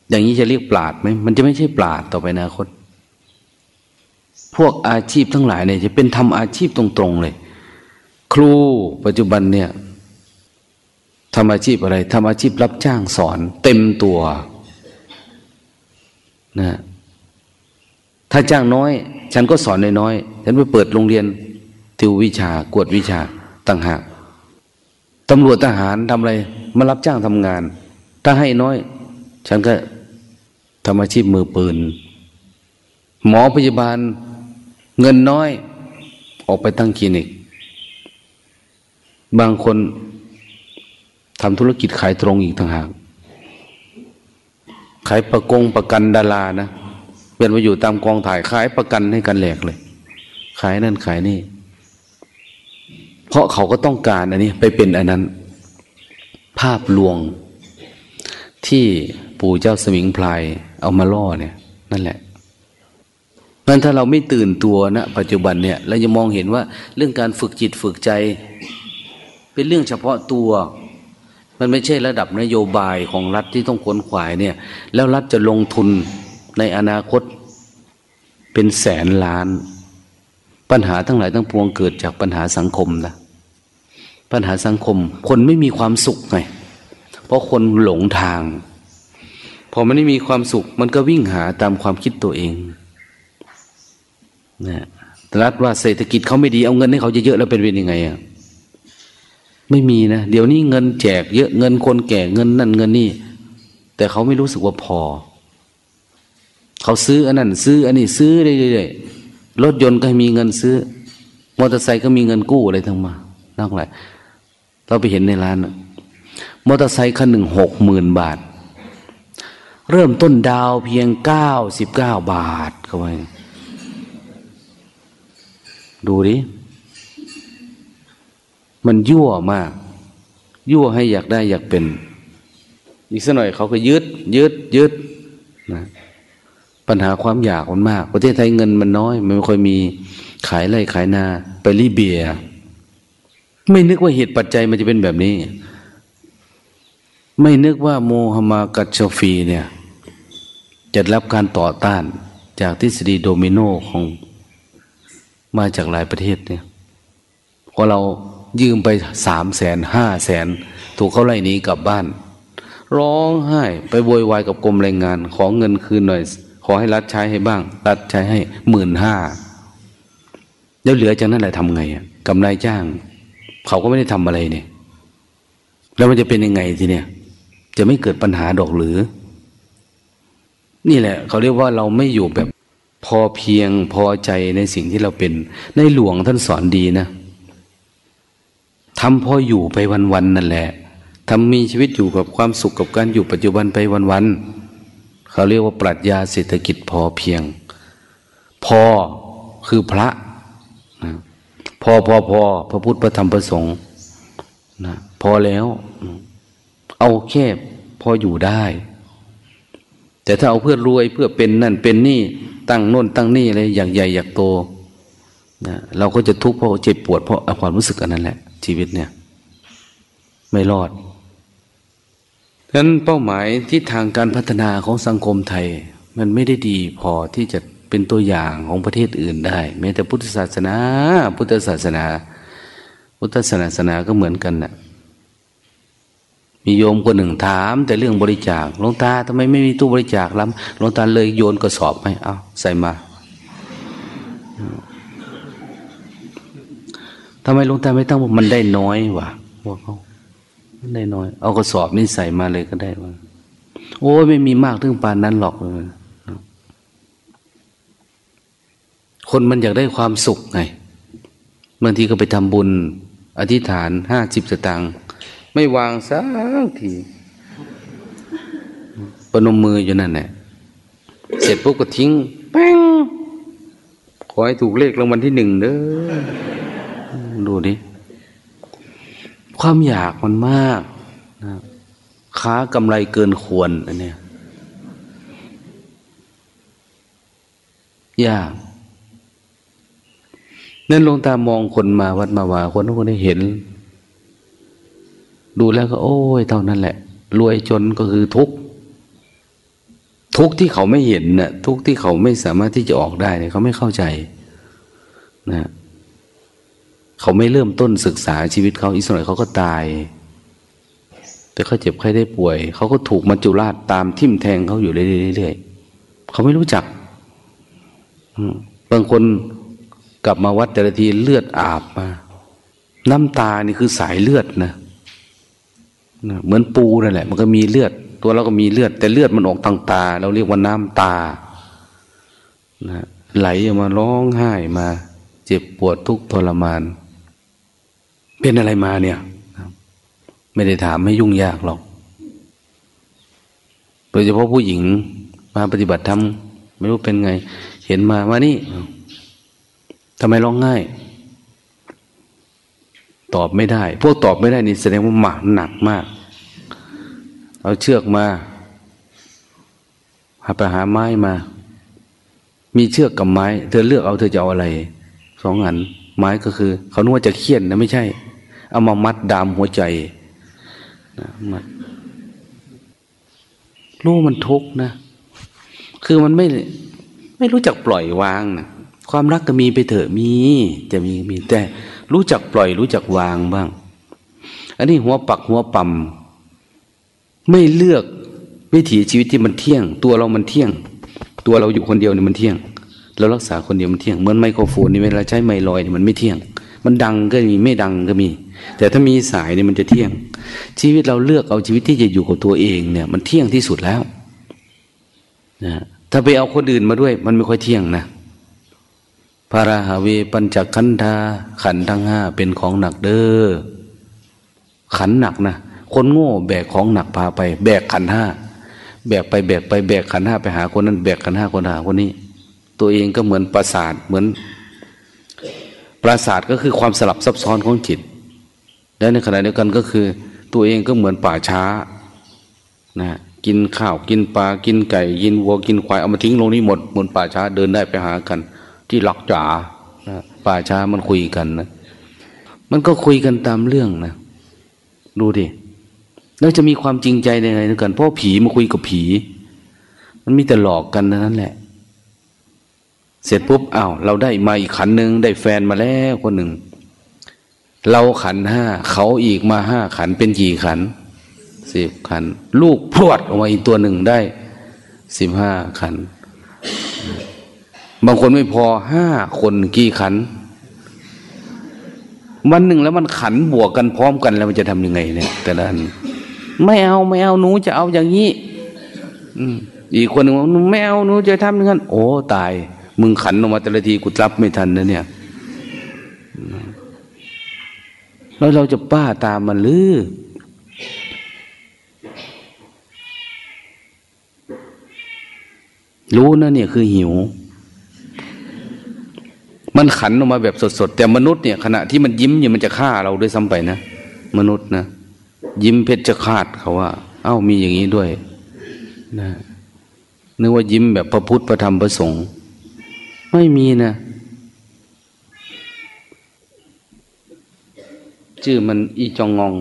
อย่างนี้จะเรียกปราชญ์ไหมมันจะไม่ใช่ปราชญ์ต่อไปนะคนพวกอาชีพทั้งหลายเนี่ยจะเป็นทำอาชีพตรงๆเลย ครูปัจจุบันเนี่ยทำอาชีพอะไรทำอาชีพรับจ้างสอน เต็มตัวนะ ถ้าจ้างน้อย ฉันก็สอนน้อยๆฉันไปเปิดโรงเรียนติววิชากวดวิชาต่างหากตำรวจทหารทำอะไร มารับจ้างทำงาน ถ้าให้น้อย ฉันก็ทำอาชีพมือปืน หมอพยาบาล เงินน้อย ออกไปตั้งคลินิก บางคนทำธุรกิจขายตรงอีกต่างหาก ขายประกงประกันดารานะ เป็นมาอยู่ตามกองถ่ายขายประกันให้กันแหลกเลย ขายนั่นขายนี่ เพราะเขาก็ต้องการอันนี้ ไปเป็นอันนั้น ภาพลวง ที่ปู่เจ้าสมิงพลายเอามาล่อเนี่ย นั่นแหละนั้นถ้าเราไม่ตื่นตัวนะปัจจุบันเนี่ยเราจะมองเห็นว่าเรื่องการฝึกจิตฝึกใจ เป็นเรื่องเฉพาะตัว มันไม่ใช่ระดับนโยบายของรัฐที่ต้องขวนขวายเนี่ย แล้วรัฐจะลงทุน ในอนาคตเป็นแสนล้าน ปัญหาทั้งหลายทั้งปวงเกิดจากปัญหาสังคมนะปัญหาสังคม คนไม่มีความสุขไงเพราะคนหลงทาง พอมันไม่มีความสุข มันก็วิ่งหาตามความคิดตัวเองนะรัฐว่าเศรษฐกิจเขาไม่ดีเอาเงินให้เขาเยอะๆแล้วเป็นเป็นยังไงอะไม่มีนะเดี๋ยวนี้เงินแจกเยอะเงินคนแก่เงินนั่นเงินนี่ แต่เขาไม่รู้สึกว่าพอ เขาซื้ออันนั้นซื้ออันนี้ซื้อเรื่อยๆรถยนต์ก็มีเงินซื้อ มอเตอร์ไซค์ก็มีเงินกู้อะไรทั้งมานั่งไรเราไปเห็นในร้านมอเตอร์ไซค์คันหนึ่งหกหมื่นบาท เริ่มต้นดาวเพียงเก้าสิบเก้าบาทเขาไว้ดูดิ มันยั่วมาก ยั่วให้อยากได้อยากเป็น อีกสักหน่อยเขาก็ยึด ยึด ยึดนะ ปัญหาความอยากมันมาก ประเทศไทยเงินมันน้อย มันไม่ค่อยมีขายไรขายนา ไปรีเบีย ไม่นึกว่าเหตุปัจจัยมันจะเป็นแบบนี้ ไม่นึกว่าโมฮัมมากัตชฟีเนี่ยจะรับการต่อต้านจากทฤษฎีโดมิโนของมาจากหลายประเทศเนี่ยพอเรายืมไปสามแสนห้าแสนถูกเขาไล่หนีกลับบ้าน ร้องไห้ไปโวยวายกับกรมแรงงาน ขอเงินคืนหน่อย ขอให้รัฐใช้ให้บ้าง รัฐใช้ให้หมื่นห้าแล้วเหลือจากนั้นแหละทำไงอะกำไรจ้าง เขาก็ไม่ได้ทำอะไรเนี่ย แล้วมันจะเป็นยังไงทีเนี่ย จะไม่เกิดปัญหาดอกหรือ นี่แหละ เขาเรียกว่าเราไม่อยู่แบบพอเพียงพอใจในสิ่งที่เราเป็น ในหลวงท่านสอนดีนะทำพออยู่ไปวันๆนั่นแหละทำมีชีวิตอยู่กับความสุขกับการอยู่ปัจจุบันไปวันๆ เขาเรียกว่าปรัชญาเศรษฐกิจพอเพียง พอคือพระนะพอพอพอพระพุทธพระธรรมพระสงฆ์นะพอแล้ว เอาแค่พออยู่ได้ แต่ถ้าเอาเพื่อรวยเพื่อเป็นนั่นเป็นนี่ตั้งโน่นตั้งนี่อะไรอย่างใหญ่อยากโตนะเราก็จะทุกข์เพราะเจ็บปวดเพราะความรู้สึกอันนั้นแหละ ชีวิตเนี่ย ไม่รอด นั้นเป้าหมายที่ทางการพัฒนาของสังคมไทย มันไม่ได้ดีพอที่จะเป็นตัวอย่างของประเทศอื่นได้ แม้แต่พุทธศาสนา พุทธศาสนา พุทธศาสนาก็เหมือนกันนะ่ะมีโยมคนหนึ่งถาม แต่เรื่องบริจาคหลวงตาทำไมไม่มีตู้บริจาคล้ำหลวงตาเลยโยนกระสอบให้เอาใส่มาทำไมหลวงตาไม่ต้องมันได้น้อย วะบอกเขา ได้น้อย เอากระสอบนี่ใส่มาเลยก็ได้ว่า โอ้ยไม่มีมากถึงปานนั้นหรอกเลยคนมันอยากได้ความสุขไงบางทีก็ไปทำบุญ อธิษฐานห้าสิบสตางค์ไม่วางสักทีปนมมืออยู่นั่นแหละเสร็จปุ๊บก็ทิ้งแป้งขอให้ถูกเลขรางวัลที่หนึ่งเด้อดูดิ ความอยากมันมากนะค้ากำไรเกินควรอันเนี้ยยากนั่นลงตามองคนมาวัดมาว่าคนทุกคนได้เห็น ดูแล้วก็ โอ้ยเท่านั้นแหละ รวยจนก็คือทุกข์ทุกที่เขาไม่เห็นนะ่ะทุกที่เขาไม่สามารถที่จะออกได้เนี่ยเขาไม่เข้าใจ นะ เขาไม่เริ่มต้นศึกษาชีวิตเขาอีกสักหน่อยเขาก็ตาย แต่เขาเจ็บใครได้ป่วย เขาก็ถูกมัจจุราชตามทิ่มแทงเขาอยู่เรื่อยๆเขาไม่รู้จักบางคนกลับมาวัดแต่ละทีเลือดอาบมา น้ำตานี่คือสายเลือดนะเหมือนปูนั่นแหละ มันก็มีเลือด ตัวเราก็มีเลือด แต่เลือดมันออกทางตา เราเรียกว่าน้ำตานะไหลออกมาร้องไห้มา เจ็บปวดทุกทรมาน เป็นอะไรมาเนี่ยไม่ได้ถามไม่ยุ่งยากหรอกโดยเฉพาะผู้หญิงมาปฏิบัติธรรมไม่รู้เป็นไง เห็นมามานี่ทำไมร้องไห้ตอบไม่ได้ พวกตอบไม่ได้นี่แสดงว่าหมากหนักมาก เอาเชือกมาหาไปหาไม้มา มีเชือกกับไม้ เธอเลือกเอาเธอจะเอาอะไรสองอันไม้ก็คือ เขานึกว่าจะเคี่ยนนะไม่ใช่ เอามามัดดามหัวใจนะมัดรู้มันทุกนะ คือมันไม่ไม่รู้จักปล่อยวางนะความรักก็มีไปเถอะมี จะมีมีแต่ รู้จักปล่อย รู้จักวางบ้าง อันนี้หัวปักหัวปั๊มไม่เลือกวิถีชีวิตที่มันเที่ยง ตัวเรามันเที่ยง ตัวเราอยู่คนเดียวเนี่ยมันเที่ยงเรารักษาคนเดียวมันเที่ยงเหมือนไมโครโฟนนี่เวลาใช้ไมลอยเนี่ยมันไม่เที่ยง มันดังก็มีไม่ดังก็มี แต่ถ้ามีสายเนี่ยมันจะเที่ยง ชีวิตเราเลือกเอาชีวิตที่จะอยู่กับตัวเองเนี่ย มันเที่ยงที่สุดแล้วนะถ้าไปเอาคนอื่นมาด้วย มันไม่ค่อยเที่ยงนะพาราหาเวปัญจขันธาขันทั้งห้าเป็นของหนักเด้อขันหนักนะคนโง่แบกของหนักพาไป แบกขันห้าแบกไปแบกไปแบกขันห้าไปหาคนนั้นแบกขันห้าคนหาคนนี้ ตัวเองก็เหมือนประสาทเหมือนประสาทก็คือความสลับซับซ้อนของจิต และในขณะเดียวกันก็คือ ตัวเองก็เหมือนป่าช้านะกินข้าวกินปลากินไก่กินวัวกินควายเอามาทิ้งลงนี้หมดบนป่าช้าเดินได้ไปหากัน ที่หลักจ๋าป่าช้ามันคุยกันนะมันก็คุยกันตามเรื่องนะดูดิแล้วจะมีความจริงใจในไงกันเพราะผีมาคุยกับผี มันมีแต่หลอกกันนั่นแหละ เสร็จปุ๊บอ้าวเราได้มาอีกขันหนึ่งได้แฟนมาแล้วคนหนึ่ง เราขันห้าเขาอีกมาห้าขันเป็นกี่ขันสิบขัน ลูกพรวดออกมาอีกตัวหนึ่งได้สิบห้าขัน บางคนไม่พอห้าคนกี่ขัน วันหนึ่งแล้วมันขันบวกกันพร้อมกันแล้วมันจะทำยังไงเนี่ย แต่ละอันไม่เอาไม่เอาหนูจะเอาอย่างนี้อีกคนหนึ่งว่าไม่เอาหนูจะทำอย่างนั้นโอ้ตาย มึงขันออกมาแต่ละทีกูรับไม่ทันนะเนี่ย แล้วเราจะป้าตามมันหรือรู้นะเนี่ยคือหิว มันขันออกมาแบบสดๆ แต่มนุษย์เนี่ยขณะที่มันยิ้มเนี่ยมันจะฆ่าเราด้วยซ้ำไปนะมนุษย์นะยิ้มเพชรจะขาดเขาว่า เอ้ามีอย่างนี้ด้วยนะนึกว่ายิ้มแบบพระพุทธพระธรรมพระสงฆ์ไม่มีนะ ชื่อมันอีจองงอง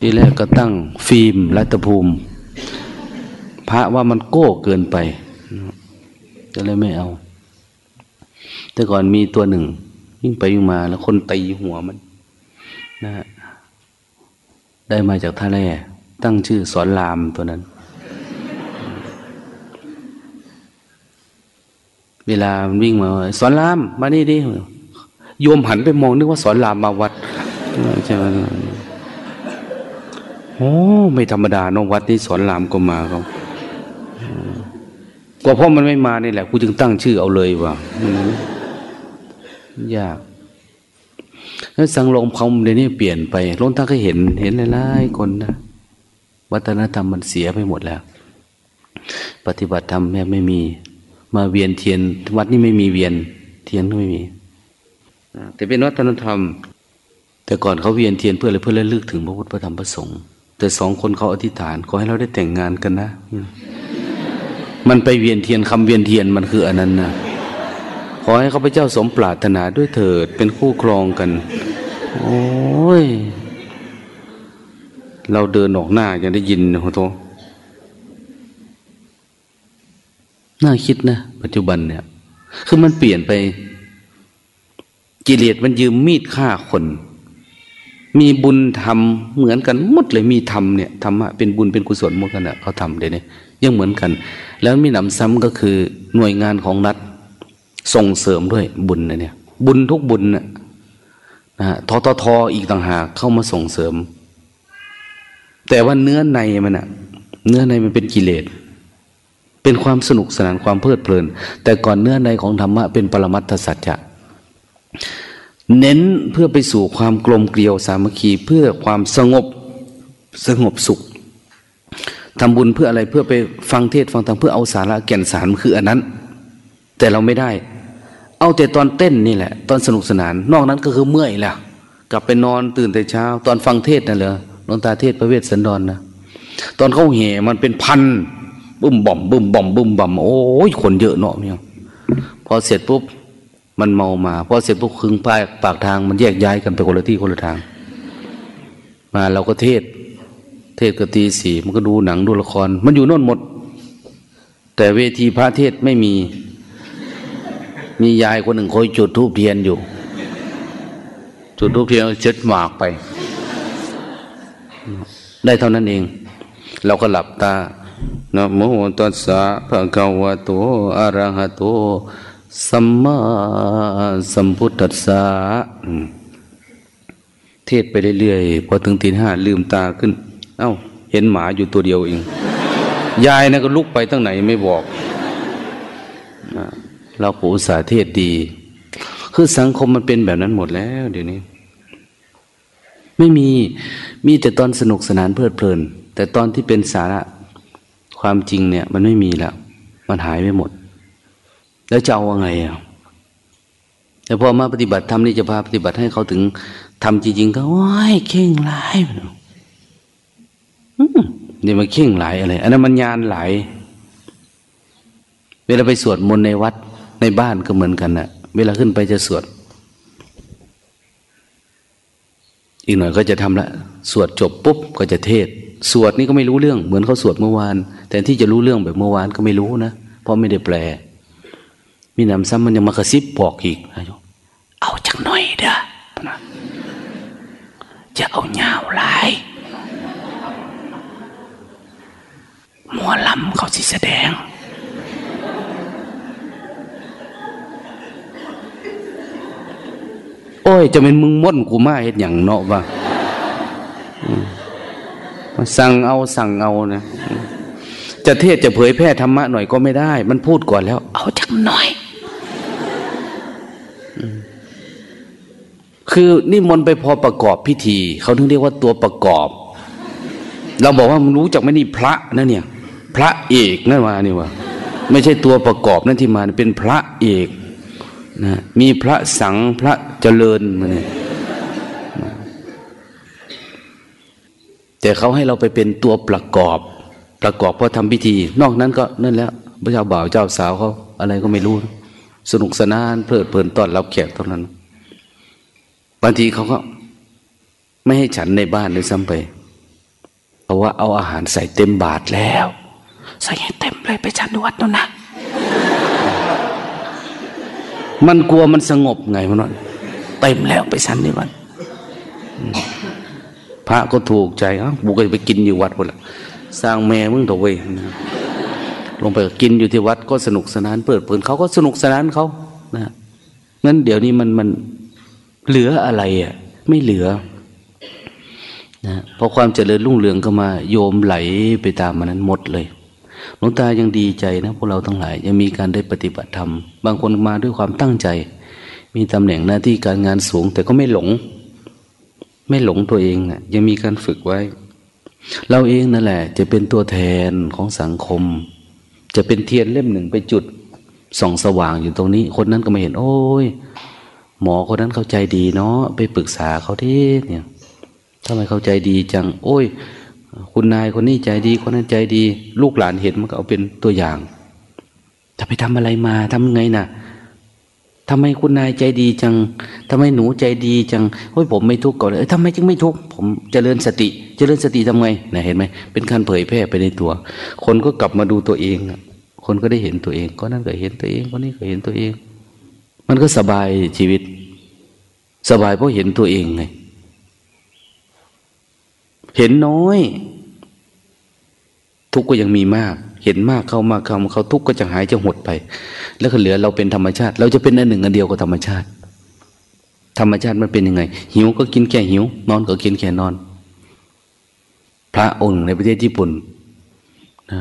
ทีแรกก็ตั้งฟิล์มรัตภูมิ พระว่ามันโก้เกินไป ก็เลยไม่เอา แต่ก่อนมีตัวหนึ่ง ยิ่งไปยิ่งมาแล้วคนตีหัวมันนะได้มาจากท่าแร่ตั้งชื่อสอนรามตัวนั้น เวลามันวิ่งมาสอนรามมานี่ดิโยมหันไปมองนึกว่าสอนรามมาวัดใช่ไหมโอ้ไม่ธรรมดาน้องวัดนี่สอนรามก็มาเขาก็เพราะมันไม่มานี่แหละกูจึงตั้งชื่อเอาเลยว่ายากแล้วสังลงพมเดี๋ยวนี้เปลี่ยนไปล้นท่าก็เห็นเห็นหลายๆคนนะวัฒนธรรมมันเสียไปหมดแล้ว ปฏิบัติธรรมแม่ไม่มี มาเวียนเทียน วัดนี้ไม่มีเวียน เทียนก็ไม่มีแต่เป็นวัฒนธรรม แต่ก่อนเขาเวียนเทียนเพื่ออะไรเพื่อระลึกถึงพระพุทธพระธรรมพระสงฆ์แต่สองคนเขาอธิษฐานขอให้เราได้แต่งงานกันนะ มันไปเวียนเทียนคำเวียนเทียนมันคืออันนั้นนะขอให้ข้าพเจ้าสมปรารถนาด้วยเถิดเป็นคู่ครองกัน โอ้ย เราเดินออกหน้ายังได้ยินโหโต น่าคิดนะ ปัจจุบันเนี่ย คือมันเปลี่ยนไป กิเลสมันยืมมีดฆ่าคน มีบุญทำเหมือนกันหมดเลยมีธรรมเนี่ยธรรมะเป็นบุญเป็นกุศลหมดกันนะเขาทำเดี๋ยวนี้ยังเหมือนกัน แล้วมีหนำซ้ำก็คือหน่วยงานของรัฐส่งเสริมด้วยบุญนะเนี่ย บุญทุกบุญนะนะฮะทททอีกต่างหากเข้ามาส่งเสริม แต่ว่าเนื้อในมันอะเนื้อในมันเป็นกิเลส เป็นความสนุกสนานความเพลิดเพลิน แต่ก่อนเนื้อในของธรรมะเป็นปรมัตถสัจจะเน้นเพื่อไปสู่ความกลมเกลียวสามัคคีเพื่อความสงบสงบสุขทำบุญเพื่ออะไรเพื่อไปฟังเทศฟังธรรมเพื่อเอาสาระแก่นสารคืออันนั้น แต่เราไม่ได้ เอาแต่ตอนเต้นนี่แหละ ตอนสนุกสนาน นอกนั้นก็คือเมื่อยแหละกลับไปนอนตื่นแต่เช้า ตอนฟังเทศนั่นเหรอหลวงตาเทศพระเวสสันดรนนะตอนเขาเห่มันเป็นพัน บึ้มบ่อมบึ้มบ่อมบึ้มบ่อมโอ้ยคนเยอะเนาะเนี่ยพอเสร็จปุ๊บมันเมามาพอเสร็จปุ๊บคึงปลายปากทางมันแยกย้ายกันไปคนละที่คนละทาง มาเราก็เทศ เทศก็ตีสี่มันก็ดูหนังดูละคร มันอยู่น่นหมด แต่เวทีพระเทศไม่มี มียายคนหนึ่งคอยจุดทูบเทียนอยู่ จุดทูบเทียนเช็ดหมากไป ได้เท่านั้นเอง เราก็หลับตา นะโมตัสสะภะคะวะโตอะระหะโตสัมมาสัมพุทธัสสะเทศไปเรื่อยๆพอถึงตีห้าลืมตาขึ้น เอ้า เห็นหมาอยู่ตัวเดียวเอง ยายนะก็ลุกไปตั้งไหนไม่บอกเราผูสาเทศดี คือสังคมมันเป็นแบบนั้นหมดแล้วเดี๋ยวนี้ ไม่มีมีแต่ตอนสนุกสนานเพลิดเพลิน แต่ตอนที่เป็นสาระ ความจริงเนี่ย มันไม่มีแล้ว มันหายไปหมด แล้วจะเอาไงอะแต่พอมาปฏิบัติทำนี่จะพาปฏิบัติให้เขาถึงทำจริงๆ ก็ว้ายเข่งหลายนี่มันเข่งหลายอะไร อันนั้นมันยานหลาย เวลาไปสวดมนต์ในวัดในบ้านก็เหมือนกันนะเวลาขึ้นไปจะสวด อีกหน่อยก็จะทำละ สวดจบปุ๊บก็จะเทศ สวดนี่ก็ไม่รู้เรื่อง เหมือนเขาสวดเมื่อวาน แต่ที่จะรู้เรื่องแบบเมื่อวานก็ไม่รู้นะ เพราะไม่ได้แปล มีนำซ้ำมันยังมากระซิบบอกอีกเอาจังหน่อยเด้อจะเอาเงาลายหมอลำเขาสิแสดง โอ้ย จะเป็นมึงม่นกูมาเห็ดอย่างเนาะว่า สั่งเอาสั่งเอานะจะเทศจะเผยแพร่ธรรมะหน่อยก็ไม่ได้ มันพูดก่อนแล้ว เอาจังหน่อย คือนี่มนไปพอประกอบพิธี เขาถึงเรียกว่าตัวประกอบ เราบอกว่ามันรู้จักไม่นี่พระนะเนี่ย พระเอกนั่นมานี่วะไม่ใช่ตัวประกอบนั่นที่มาเป็นพระเอกนะมีพระสังพระเจริญมาเนี่ย แต่เขาให้เราไปเป็นตัวประกอบ ประกอบเพราะทำพิธี นอกนั้นก็นั่นแล้วพระเจ้าบ่าวเจ้าสาวเขาอะไรก็ไม่รู้ สนุกสนานเพลิดเพลินต้อนรับแขกเท่านั้นบางทีเขาก็ไม่ให้ฉันในบ้านเลยซ้ำไปเพราะว่าเอาอาหารใส่เต็มบาทแล้วใส่ให้เต็มเลยไปฉันวัดนั่นนะมันกลัวมันสงบไงมันว่าเต็มแล้วไปฉันในวัด พระก็ถูกใจอะบุกไปกินอยู่วัดหมดละสร้างแม่มึงตัวเว้ลงไปกินอยู่ที่วัดก็สนุกสนานเปิดเปิดเขาก็สนุกสนานเขานะงั้นเดี๋ยวนี้มันมันเหลืออะไรอะ ไม่เหลือนะพอความเจริญรุ่งเรืองก็มา โยมไหลไปตามมันนั้นหมดเลยหลวงตายังดีใจนะพวกเราทั้งหลายยังมีการได้ปฏิบัติธรรม บางคนมาด้วยความตั้งใจ มีตำแหน่งหน้าที่การงานสูง แต่ก็ไม่หลง ไม่หลงตัวเองนะ่ะยังมีการฝึกไว้ เราเองนั่นแหละ จะเป็นตัวแทนของสังคม จะเป็นเทียนเล่มหนึ่งไปจุดส่องสว่างอยู่ตรงนี้ คนนั้นก็ไม่เห็น โอ้ย หมอคนนั้นเข้าใจดีเนาะไปปรึกษาเขาที่เนี่ยทำไมเข้าใจดีจัง โอ้ย คุณนายคนนี้ใจดีคนนั้นใจดี ลูกหลานเห็นมันก็เอาเป็นตัวอย่างจะไปทำอะไรมาทำไงนะ่ะ ทำไมคุณนายใจดีจังทำไมหนูใจดีจังเฮ้ยผมไม่ทุกข์ก่อนเลยทำไมจึงไม่ทุกข์ผมจเจริญสติจเจริญสติทำไงนะเห็นไหมเป็นการเผยแพร่ไปในตัว คนก็กลับมาดูตัวเองคนก็ได้เห็นตัวเอง ก็นั่นก็เห็นตัวเองคนนี้ก็เห็นตัวเอง มันก็สบายชีวิต สบายเพราะเห็นตัวเองไงเห็นน้อย ทุกข์ก็ยังมีมาก เห็นมากเข้ามากเข้าเขาทุกข์ก็จะหายจะหดไป แล้วก็เหลือเราเป็นธรรมชาติ เราจะเป็นอันหนึ่งอันเดียวกับธรรมชาติ ธรรมชาติมันเป็นยังไง หิวก็กินแค่หิว นอนก็กินแค่นอน พระองค์ในประเทศญี่ปุ่นนะ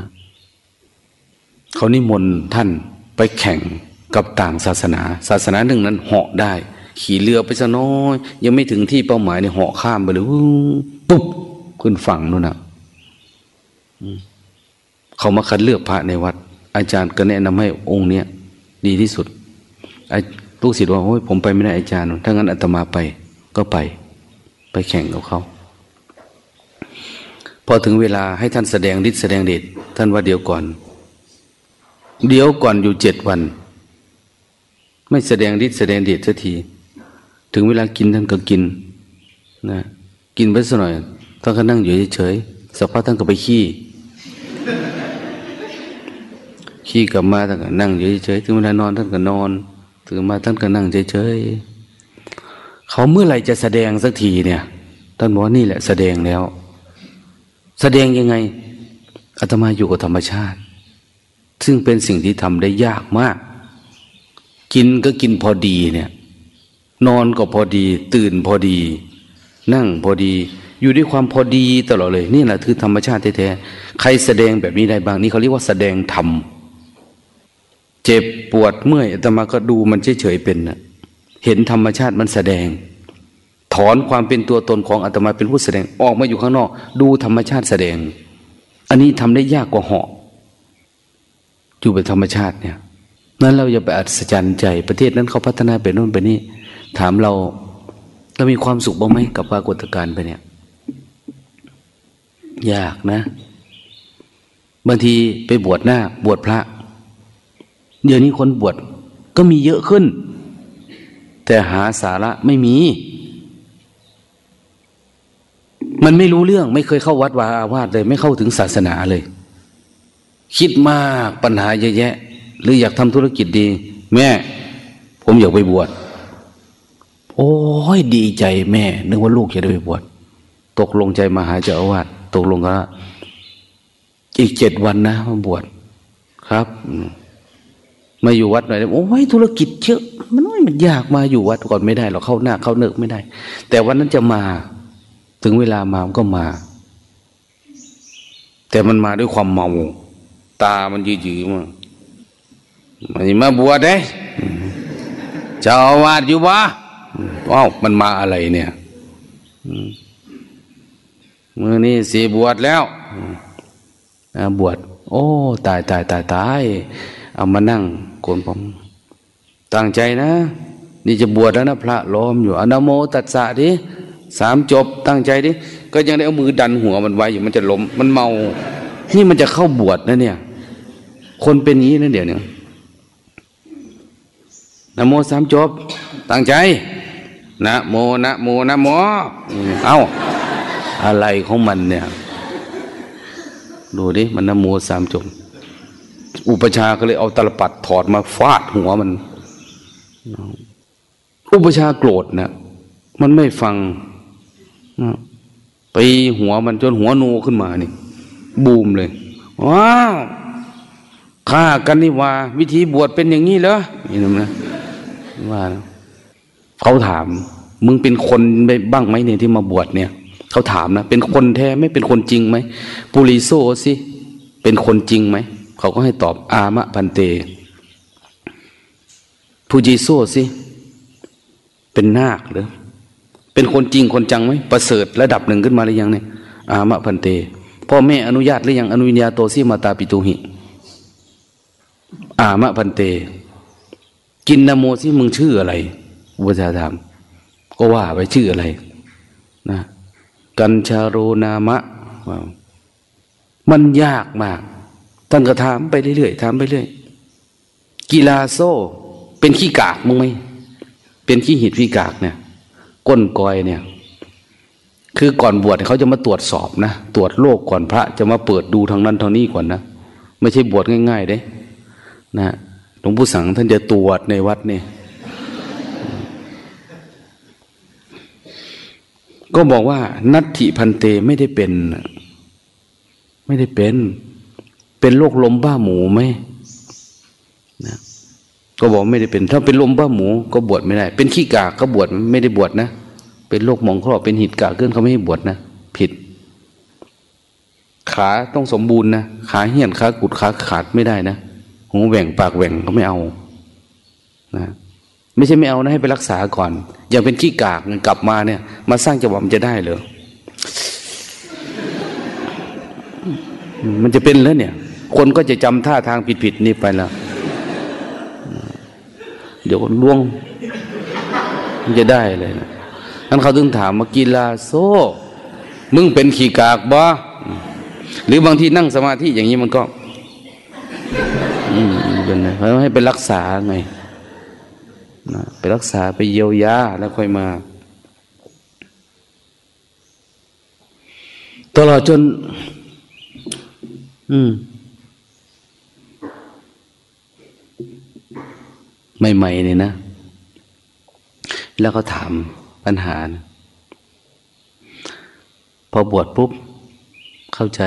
เขานิมนต์ท่านไปแข่งกับต่างศาสนา ศาสนาหนึ่งนั้นเหาะได้ ขี่เรือไปซะน้อย ยังไม่ถึงที่เป้าหมายในเหาะข้ามไปเลยปุ๊บขึ้นฝั่งนู่นนะ เขามาคัดเลือกพระในวัด อาจารย์ก็แนะนำให้องค์เนี้ยดีที่สุดลูกศิษย์ว่าโอ้ยผมไปไม่ได้อาจารย์ ถ้างั้นอาตมาไปก็ไป ไปแข่งกับเขาพอถึงเวลาให้ท่านแสดงฤทธิ์แสดงเดชท่านว่าเดี๋ยวก่อน เดี๋ยวก่อนอยู่เจ็ดวัน ไม่แสดงฤทธิ์แสดงเดชสักที ถึงเวลากินท่านก็กินนะกินไปสักหน่อยท่านก็นั่งอยู่เฉยๆสักพักท่านก็ไปขี้ ขี้กลับมาท่านก็นั่งอยู่เฉยๆถึงเวลานอนท่านก็นอนถึงมาท่านก็นั่งเฉยๆเขาเมื่อไหร่จะแสดงสักทีเนี่ยท่านบอกว่านี่แหละแสดงแล้ว แสดงยังไงอาตมาอยู่กับธรรมชาติ ซึ่งเป็นสิ่งที่ทำได้ยากมาก กินก็กินพอดีเนี่ย นอนก็พอดี ตื่นพอดี นั่งพอดี อยู่ด้วยความพอดีตลอดเลย นี่แหละคือธรรมชาติแท้ๆใครแสดงแบบนี้ได้บ้างนี่เขาเรียกว่าแสดงธรรม เจ็บปวดเมื่อยแต่มาก็ดูมันเฉยๆเป็นนะเห็นธรรมชาติมันแสดง ถอนความเป็นตัวตนของอาตมาเป็นผู้แสดงออกมาอยู่ข้างนอก ดูธรรมชาติแสดง อันนี้ทำได้ยากกว่าเหาะอยู่เป็นธรรมชาติเนี่ยนั้นเราอย่าไปอัศจรรย์ใจ ประเทศนั้นเขาพัฒนาไปโน่นไปนี่ถามเราเรามีความสุขบ้างไหมกับปรากฏการณ์ไปเนี่ย ยากนะบางทีไปบวชหน้าบวชพระ เดี๋ยวนี้คนบวชก็มีเยอะขึ้น แต่หาสาระไม่มี มันไม่รู้เรื่องไม่เคยเข้าวัดวาอาวาสเลย ไม่เข้าถึงศาสนาเลย คิดมากปัญหาเยอะแยะ หรืออยากทำธุรกิจดี แม่ ผมอยากไปบวชโอ้ยดีใจแม่ นึกว่าลูกจะได้ไปบวชตกลงใจมาหาเจ้าอาวาสตกลงกันอีกเจ็ดวันนะมาบวชครับ มาอยู่วัดหน่อยโอ้ยธุรกิจเยอะมันไม่มันยากมาอยู่วัดก่อนไม่ได้หรอกเข้าหน้าเข้าเนิกไม่ได้ แต่วันนั้นจะมา ถึงเวลามามันก็มา แต่มันมาด้วยความเมา ตามันยืดยืมามันมาบวชได้เจ้าอาวาสอยู่วะอ้าวมันมาอะไรเนี่ยมือนี้สีบวชแล้วบวช โอ้ ตายตายตายตายเอามานั่ง โกนผมตั้งใจนะ นี่จะบวชแล้วนะพระล้อมอยู่อนโมตัสสะดิสามจบตั้งใจดิก็ยังได้เอามือดันหัวมันไว้อยู่มันจะล้มมันเมา นี่มันจะเข้าบวชนะเนี่ย คนเป็นนี้นะเดี๋ยวนี้นโมสามจบ ตั้งใจนะโมนะโมนะโมเอ้าอะไรของมันเนี่ย ดูดิมันนโมสามจบ อุปชาก็เลยเอาตลปัดถอดมาฟาดหัวมัน อุปชาโกรธนะมันไม่ฟังไปหัวมันจนหัวโนขึ้นมานี่ บูมเลยว้าวฆ่ากันนี่ว่า วิธีบวชเป็นอย่างนี้เหรอนี่นะว่าเขาถาม มึงเป็นคนบ้างไหมเนี่ยที่มาบวชเนี่ยเขาถามนะเป็นคนแท้ไม่เป็นคนจริงไหมปุริโซสิเป็นคนจริงไหม เขาก็ให้ตอบอามะพันเตพูจิโซสิเป็นนาคหรือเป็นคนจริงคนจังไหมประเสริฐระดับหนึ่งขึ้นมาหรือยังเนี่ย อามะพันเตพ่อแม่อนุญาตหรือยังอนุญาโตสิมาตาปิตุหิ อามะพันเต กินนโมสิมึงชื่ออะไรอุปชาถามก็ว่าไปชื่ออะไรนะกัญชาโรนามะ มันยากมาก ท่านก็ถามไปเรื่อยๆถามไปเรื่อยกีฬาโซ่ เป็นขี้กากมั้งไหมเป็นขี้หิดขี้กากเนี่ย ก้นกอยเนี่ย คือก่อนบวชเขาจะมาตรวจสอบนะตรวจโรคก่อนพระ จะมาเปิดดูทางนั้นทางนี้ก่อนนะไม่ใช่บวชง่ายๆเด้นะหลวงปู่สังท่านจะตรวจในวัดเนี่ยก็บอกว่า นัตถิพันเตไม่ได้เป็น ไม่ได้เป็น เป็นโรคลมบ้าหมูไหมนะก็บอกไม่ได้เป็น ถ้าเป็นลมบ้าหมูก็บวชไม่ได้ เป็นขี้กากก็บวชไม่ได้บวชนะ เป็นโรคมองครอบเป็นหิดกากขึ้นเขาไม่ให้บวชนะ ผิด ขาต้องสมบูรณ์นะ ขาเหี้ยนขากุดขาขาดไม่ได้นะหูแหว่งปากแหว่งก็ไม่เอา นะไม่ใช่ไม่เอานะให้ไปรักษาก่อน อย่างเป็นขี้กากกลับมาเนี่ย มาสร้างจังหวะมันจะได้เหรอมันจะเป็นแล้วเนี่ย คนก็จะจำท่าทางผิดๆนี่ไปแล้ว เดี๋ยวล่วงมันจะได้เลยนะนั่นเขาถึงถามมากีฬาโซ่ มึงเป็นขี้กากบ่หรือบางทีนั่งสมาธิอย่างนี้มันก็อืมเป็นไงเพราะให้ไปรักษาไงนะไปรักษาไปเยียวยาแล้วค่อยมา ตลอดจน อืม ใหม่ๆเนี่ยนะ แล้วก็ถามปัญหานะพอบวชปุ๊บ เข้าใจ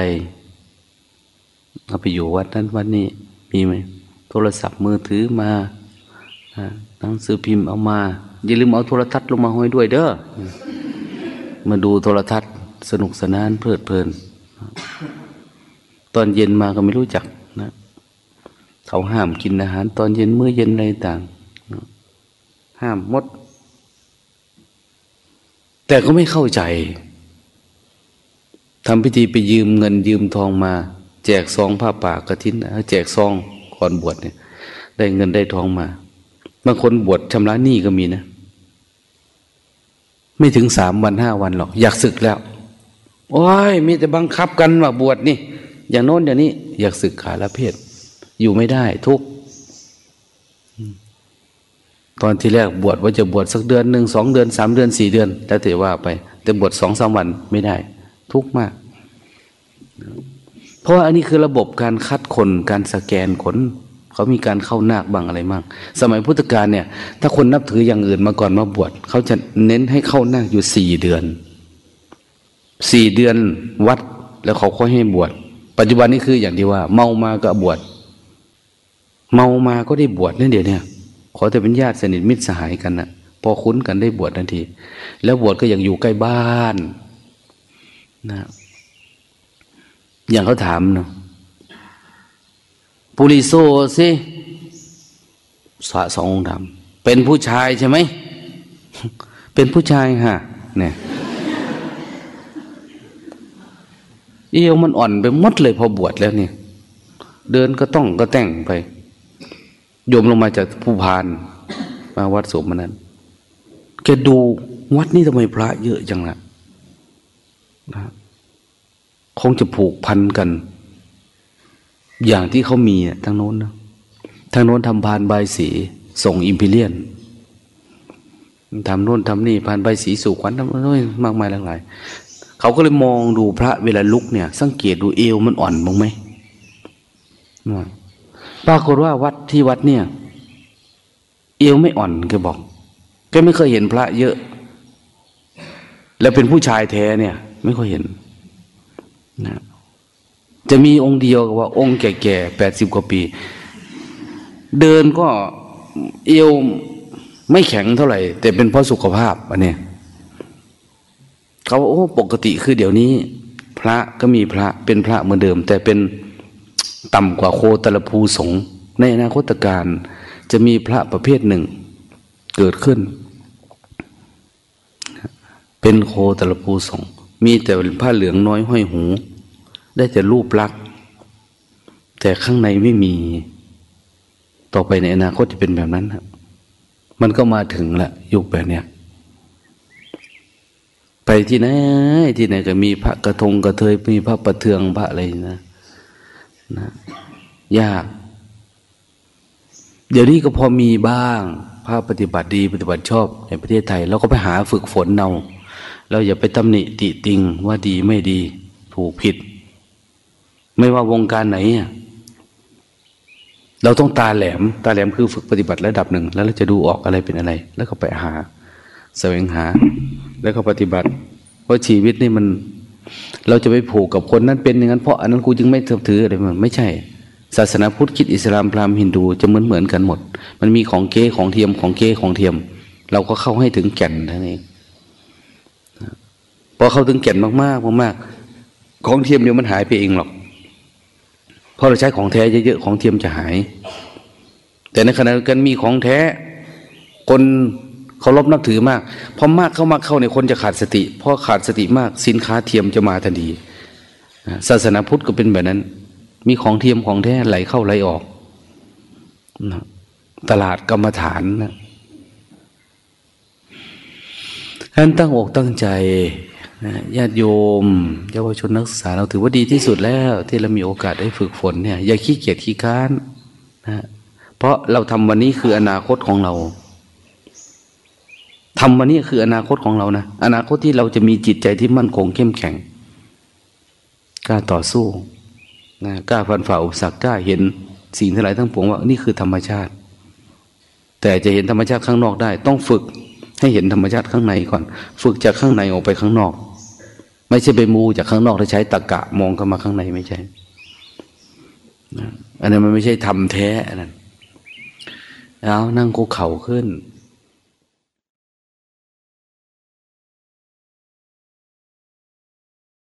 เอาไปอยู่วัดนั้นวัดนี้มีไหมโทรศัพท์มือถือมาหนังสือพิมพ์เอามาอย่าลืมเอาโทรทัศน์ลงมาห้อยด้วยเด้อมาดูโทรทัศน์สนุกสนานเพลิดเพลิน ตอนเย็นมาก็ไม่รู้จัก เขาห้ามกินอาหารตอนเย็นมื้อเย็นอะไรต่าง ห้ามมด แต่ก็ไม่เข้าใจทำพิธีไปยืมเงินยืมทองมา แจกซองผ้าป่ากระทินแจกซองก่อนบวชเนี่ย ได้เงินได้ทองมา บางคนบวชชำระหนี้ก็มีนะ ไม่ถึงสามวันห้าวันหรอก อยากศึกแล้ว โอ้ย มีแต่บังคับกันว่าบวชนี่ อย่างโน้นอย่างนี้ อยากศึกขาละเพศ อยู่ไม่ได้ทุกตอนที่แรกบวชว่าจะบวชสักเดือนหนึ่งสองเดือนสามเดือนสี่เดือนแล้วแต่ว่าไป แต่บวชสองสามวันไม่ได้ ทุกมาก เพราะอันนี้คือระบบการคัดคนการสแกนคนเขามีการเข้านาคบางอะไรมากสมัยพุทธกาลเนี่ย ถ้าคนนับถืออย่างอื่นมาก่อนมาบวชเขาจะเน้นให้เข้านาคอยู่สี่เดือนสี่เดือนวัดแล้วเขาค่อยให้บวชปัจจุบันนี้คืออย่างที่ว่า เมามาก็บวช เมามาก็ได้บวชนั่นเดียวเนี่ยขอแต่เป็นญาติสนิทมิตรสหายกันนะพอคุ้นกันได้บวชทันที แล้วบวชก็ยังอยู่ใกล้บ้านนะอย่างเขาถามเนาะปุริโซสิสะสององค์ดำเป็นผู้ชายใช่ไหม เป็นผู้ชายฮะเนี่ยเอวมันอ่อนไปหมดเลยพอบวชแล้วเนี่ย เดินก็ต้องก็แต่งไป โยมลงมาจากผู้พานมาวัดสมมันนั้น แกดูวัดนี้ทำไมพระเยอะจังล่ะนะคงจะผูกพันกัน อย่างที่เขามีทางโน้นนะทางโน้นทำพานใบสี ส่งอิมพิเลียนทำโน้นทำนี่พานใบสีสู่ขวัญทำโน้นมากมายหลากหลายเขาก็เลยมองดูพระเวลาลุกเนี่ย สังเกตดูเอวมันอ่อนบ้างไหม ปรากฏว่าวัดที่วัดเนี่ย เอวไม่อ่อนแกบอกแกไม่เคยเห็นพระเยอะ แล้วเป็นผู้ชายแท้เนี่ย ไม่ค่อยเห็นนะจะมีองค์เดียวกับว่า องค์แก่ๆแปดสิบกว่าปี เดินก็เอวไม่แข็งเท่าไหร่ แต่เป็นเพราะสุขภาพอันนี้เขาโอ้ปกติคือเดี๋ยวนี้ พระก็มีพระเป็นพระเหมือนเดิม แต่เป็น ต่ำกว่าโคตรภูสงในอนาคตการจะมีพระประเภทหนึ่งเกิดขึ้น เป็นโคตรภูสงมีแต่ผ้าเหลืองน้อยห้อยหู ได้แต่รูปลักษณ์แต่ข้างในไม่มี ต่อไปในอนาคตจะเป็นแบบนั้นครับมันก็มาถึงละยุคแบบเนี้ยไปที่ไหนที่ไหนก็มีพระกระทงกระเทยมีพระประเทืองพระอะไรนะ นะยาก เดี๋ยวนี้ก็พอมีบ้างภาพปฏิบัติดีปฏิบัติชอบในประเทศไทยเราก็ไปหาฝึกฝนเอาเราอย่าไปตำหนิติติงว่าดีไม่ดี ถูกผิด ไม่ว่าวงการไหนเราต้องตาแหลม ตาแหลมคือฝึกปฏิบัติระดับหนึ่ง แล้วเราจะดูออกอะไรเป็นอะไร แล้วก็ไปหาแสวงหา แล้วก็ปฏิบัติ เพราะชีวิตนี่มัน เราจะไปผูกกับคนนั้นเป็นอย่างนั้นเพราะอันนั้นกูจึงไม่ถืออะไรมันไม่ใช่ ศาสนาพุทธคิดอิสลามพราหมณ์ฮินดูจะเหมือนเหมือนกันหมด มันมีของเก้ของเทียมของเก้ของเทียม เราก็เข้าให้ถึงแก่นท่านเองพอเข้าถึงแก่นมากๆมากๆของเทียมเดี๋ยวมันหายไปเองหรอกเพราะเราใช้ของแท้เยอะๆของเทียมจะหาย แต่ในขณะเดียวกันมีของแท้คน เคารพนับถือมากพอมากเข้ามาเข้าในคนจะขาดสติเพราะขาดสติมากสินค้าเทียมจะมาทันทีศาสนาพุทธก็เป็นแบบนั้น มีของเทียมของแท้ไหลเข้าไหลออกตลาดกรรมฐานนะท่านตั้งอกตั้งใจญาติโยม เยาวชนนักศึกษาเราถือว่าดีที่สุดแล้ว ที่เรามีโอกาสได้ฝึกฝนเนี่ยอย่าขี้เกียจขี้ค้านนะเพราะเราทำวันนี้คืออนาคตของเรา ทำวันนี้คืออนาคตของเรานะ อนาคตที่เราจะมีจิตใจที่มั่นคงเข้มแข็ง กล้าต่อสู้นะกล้าฟันฝ่าอุปสรรคกล้าเห็นสิ่งทั้งหลายทั้งปวงว่านี่คือธรรมชาติ แต่จะเห็นธรรมชาติข้างนอกได้ ต้องฝึกให้เห็นธรรมชาติข้างในก่อน ฝึกจากข้างในออกไปข้างนอก ไม่ใช่ไปมูจากข้างนอกแล้วใช้ตะกะมองเข้ามาข้างในไม่ใช่อันนั้นมันไม่ใช่ทำแท้อันนั้นเอานั่งคุกเข่าขึ้น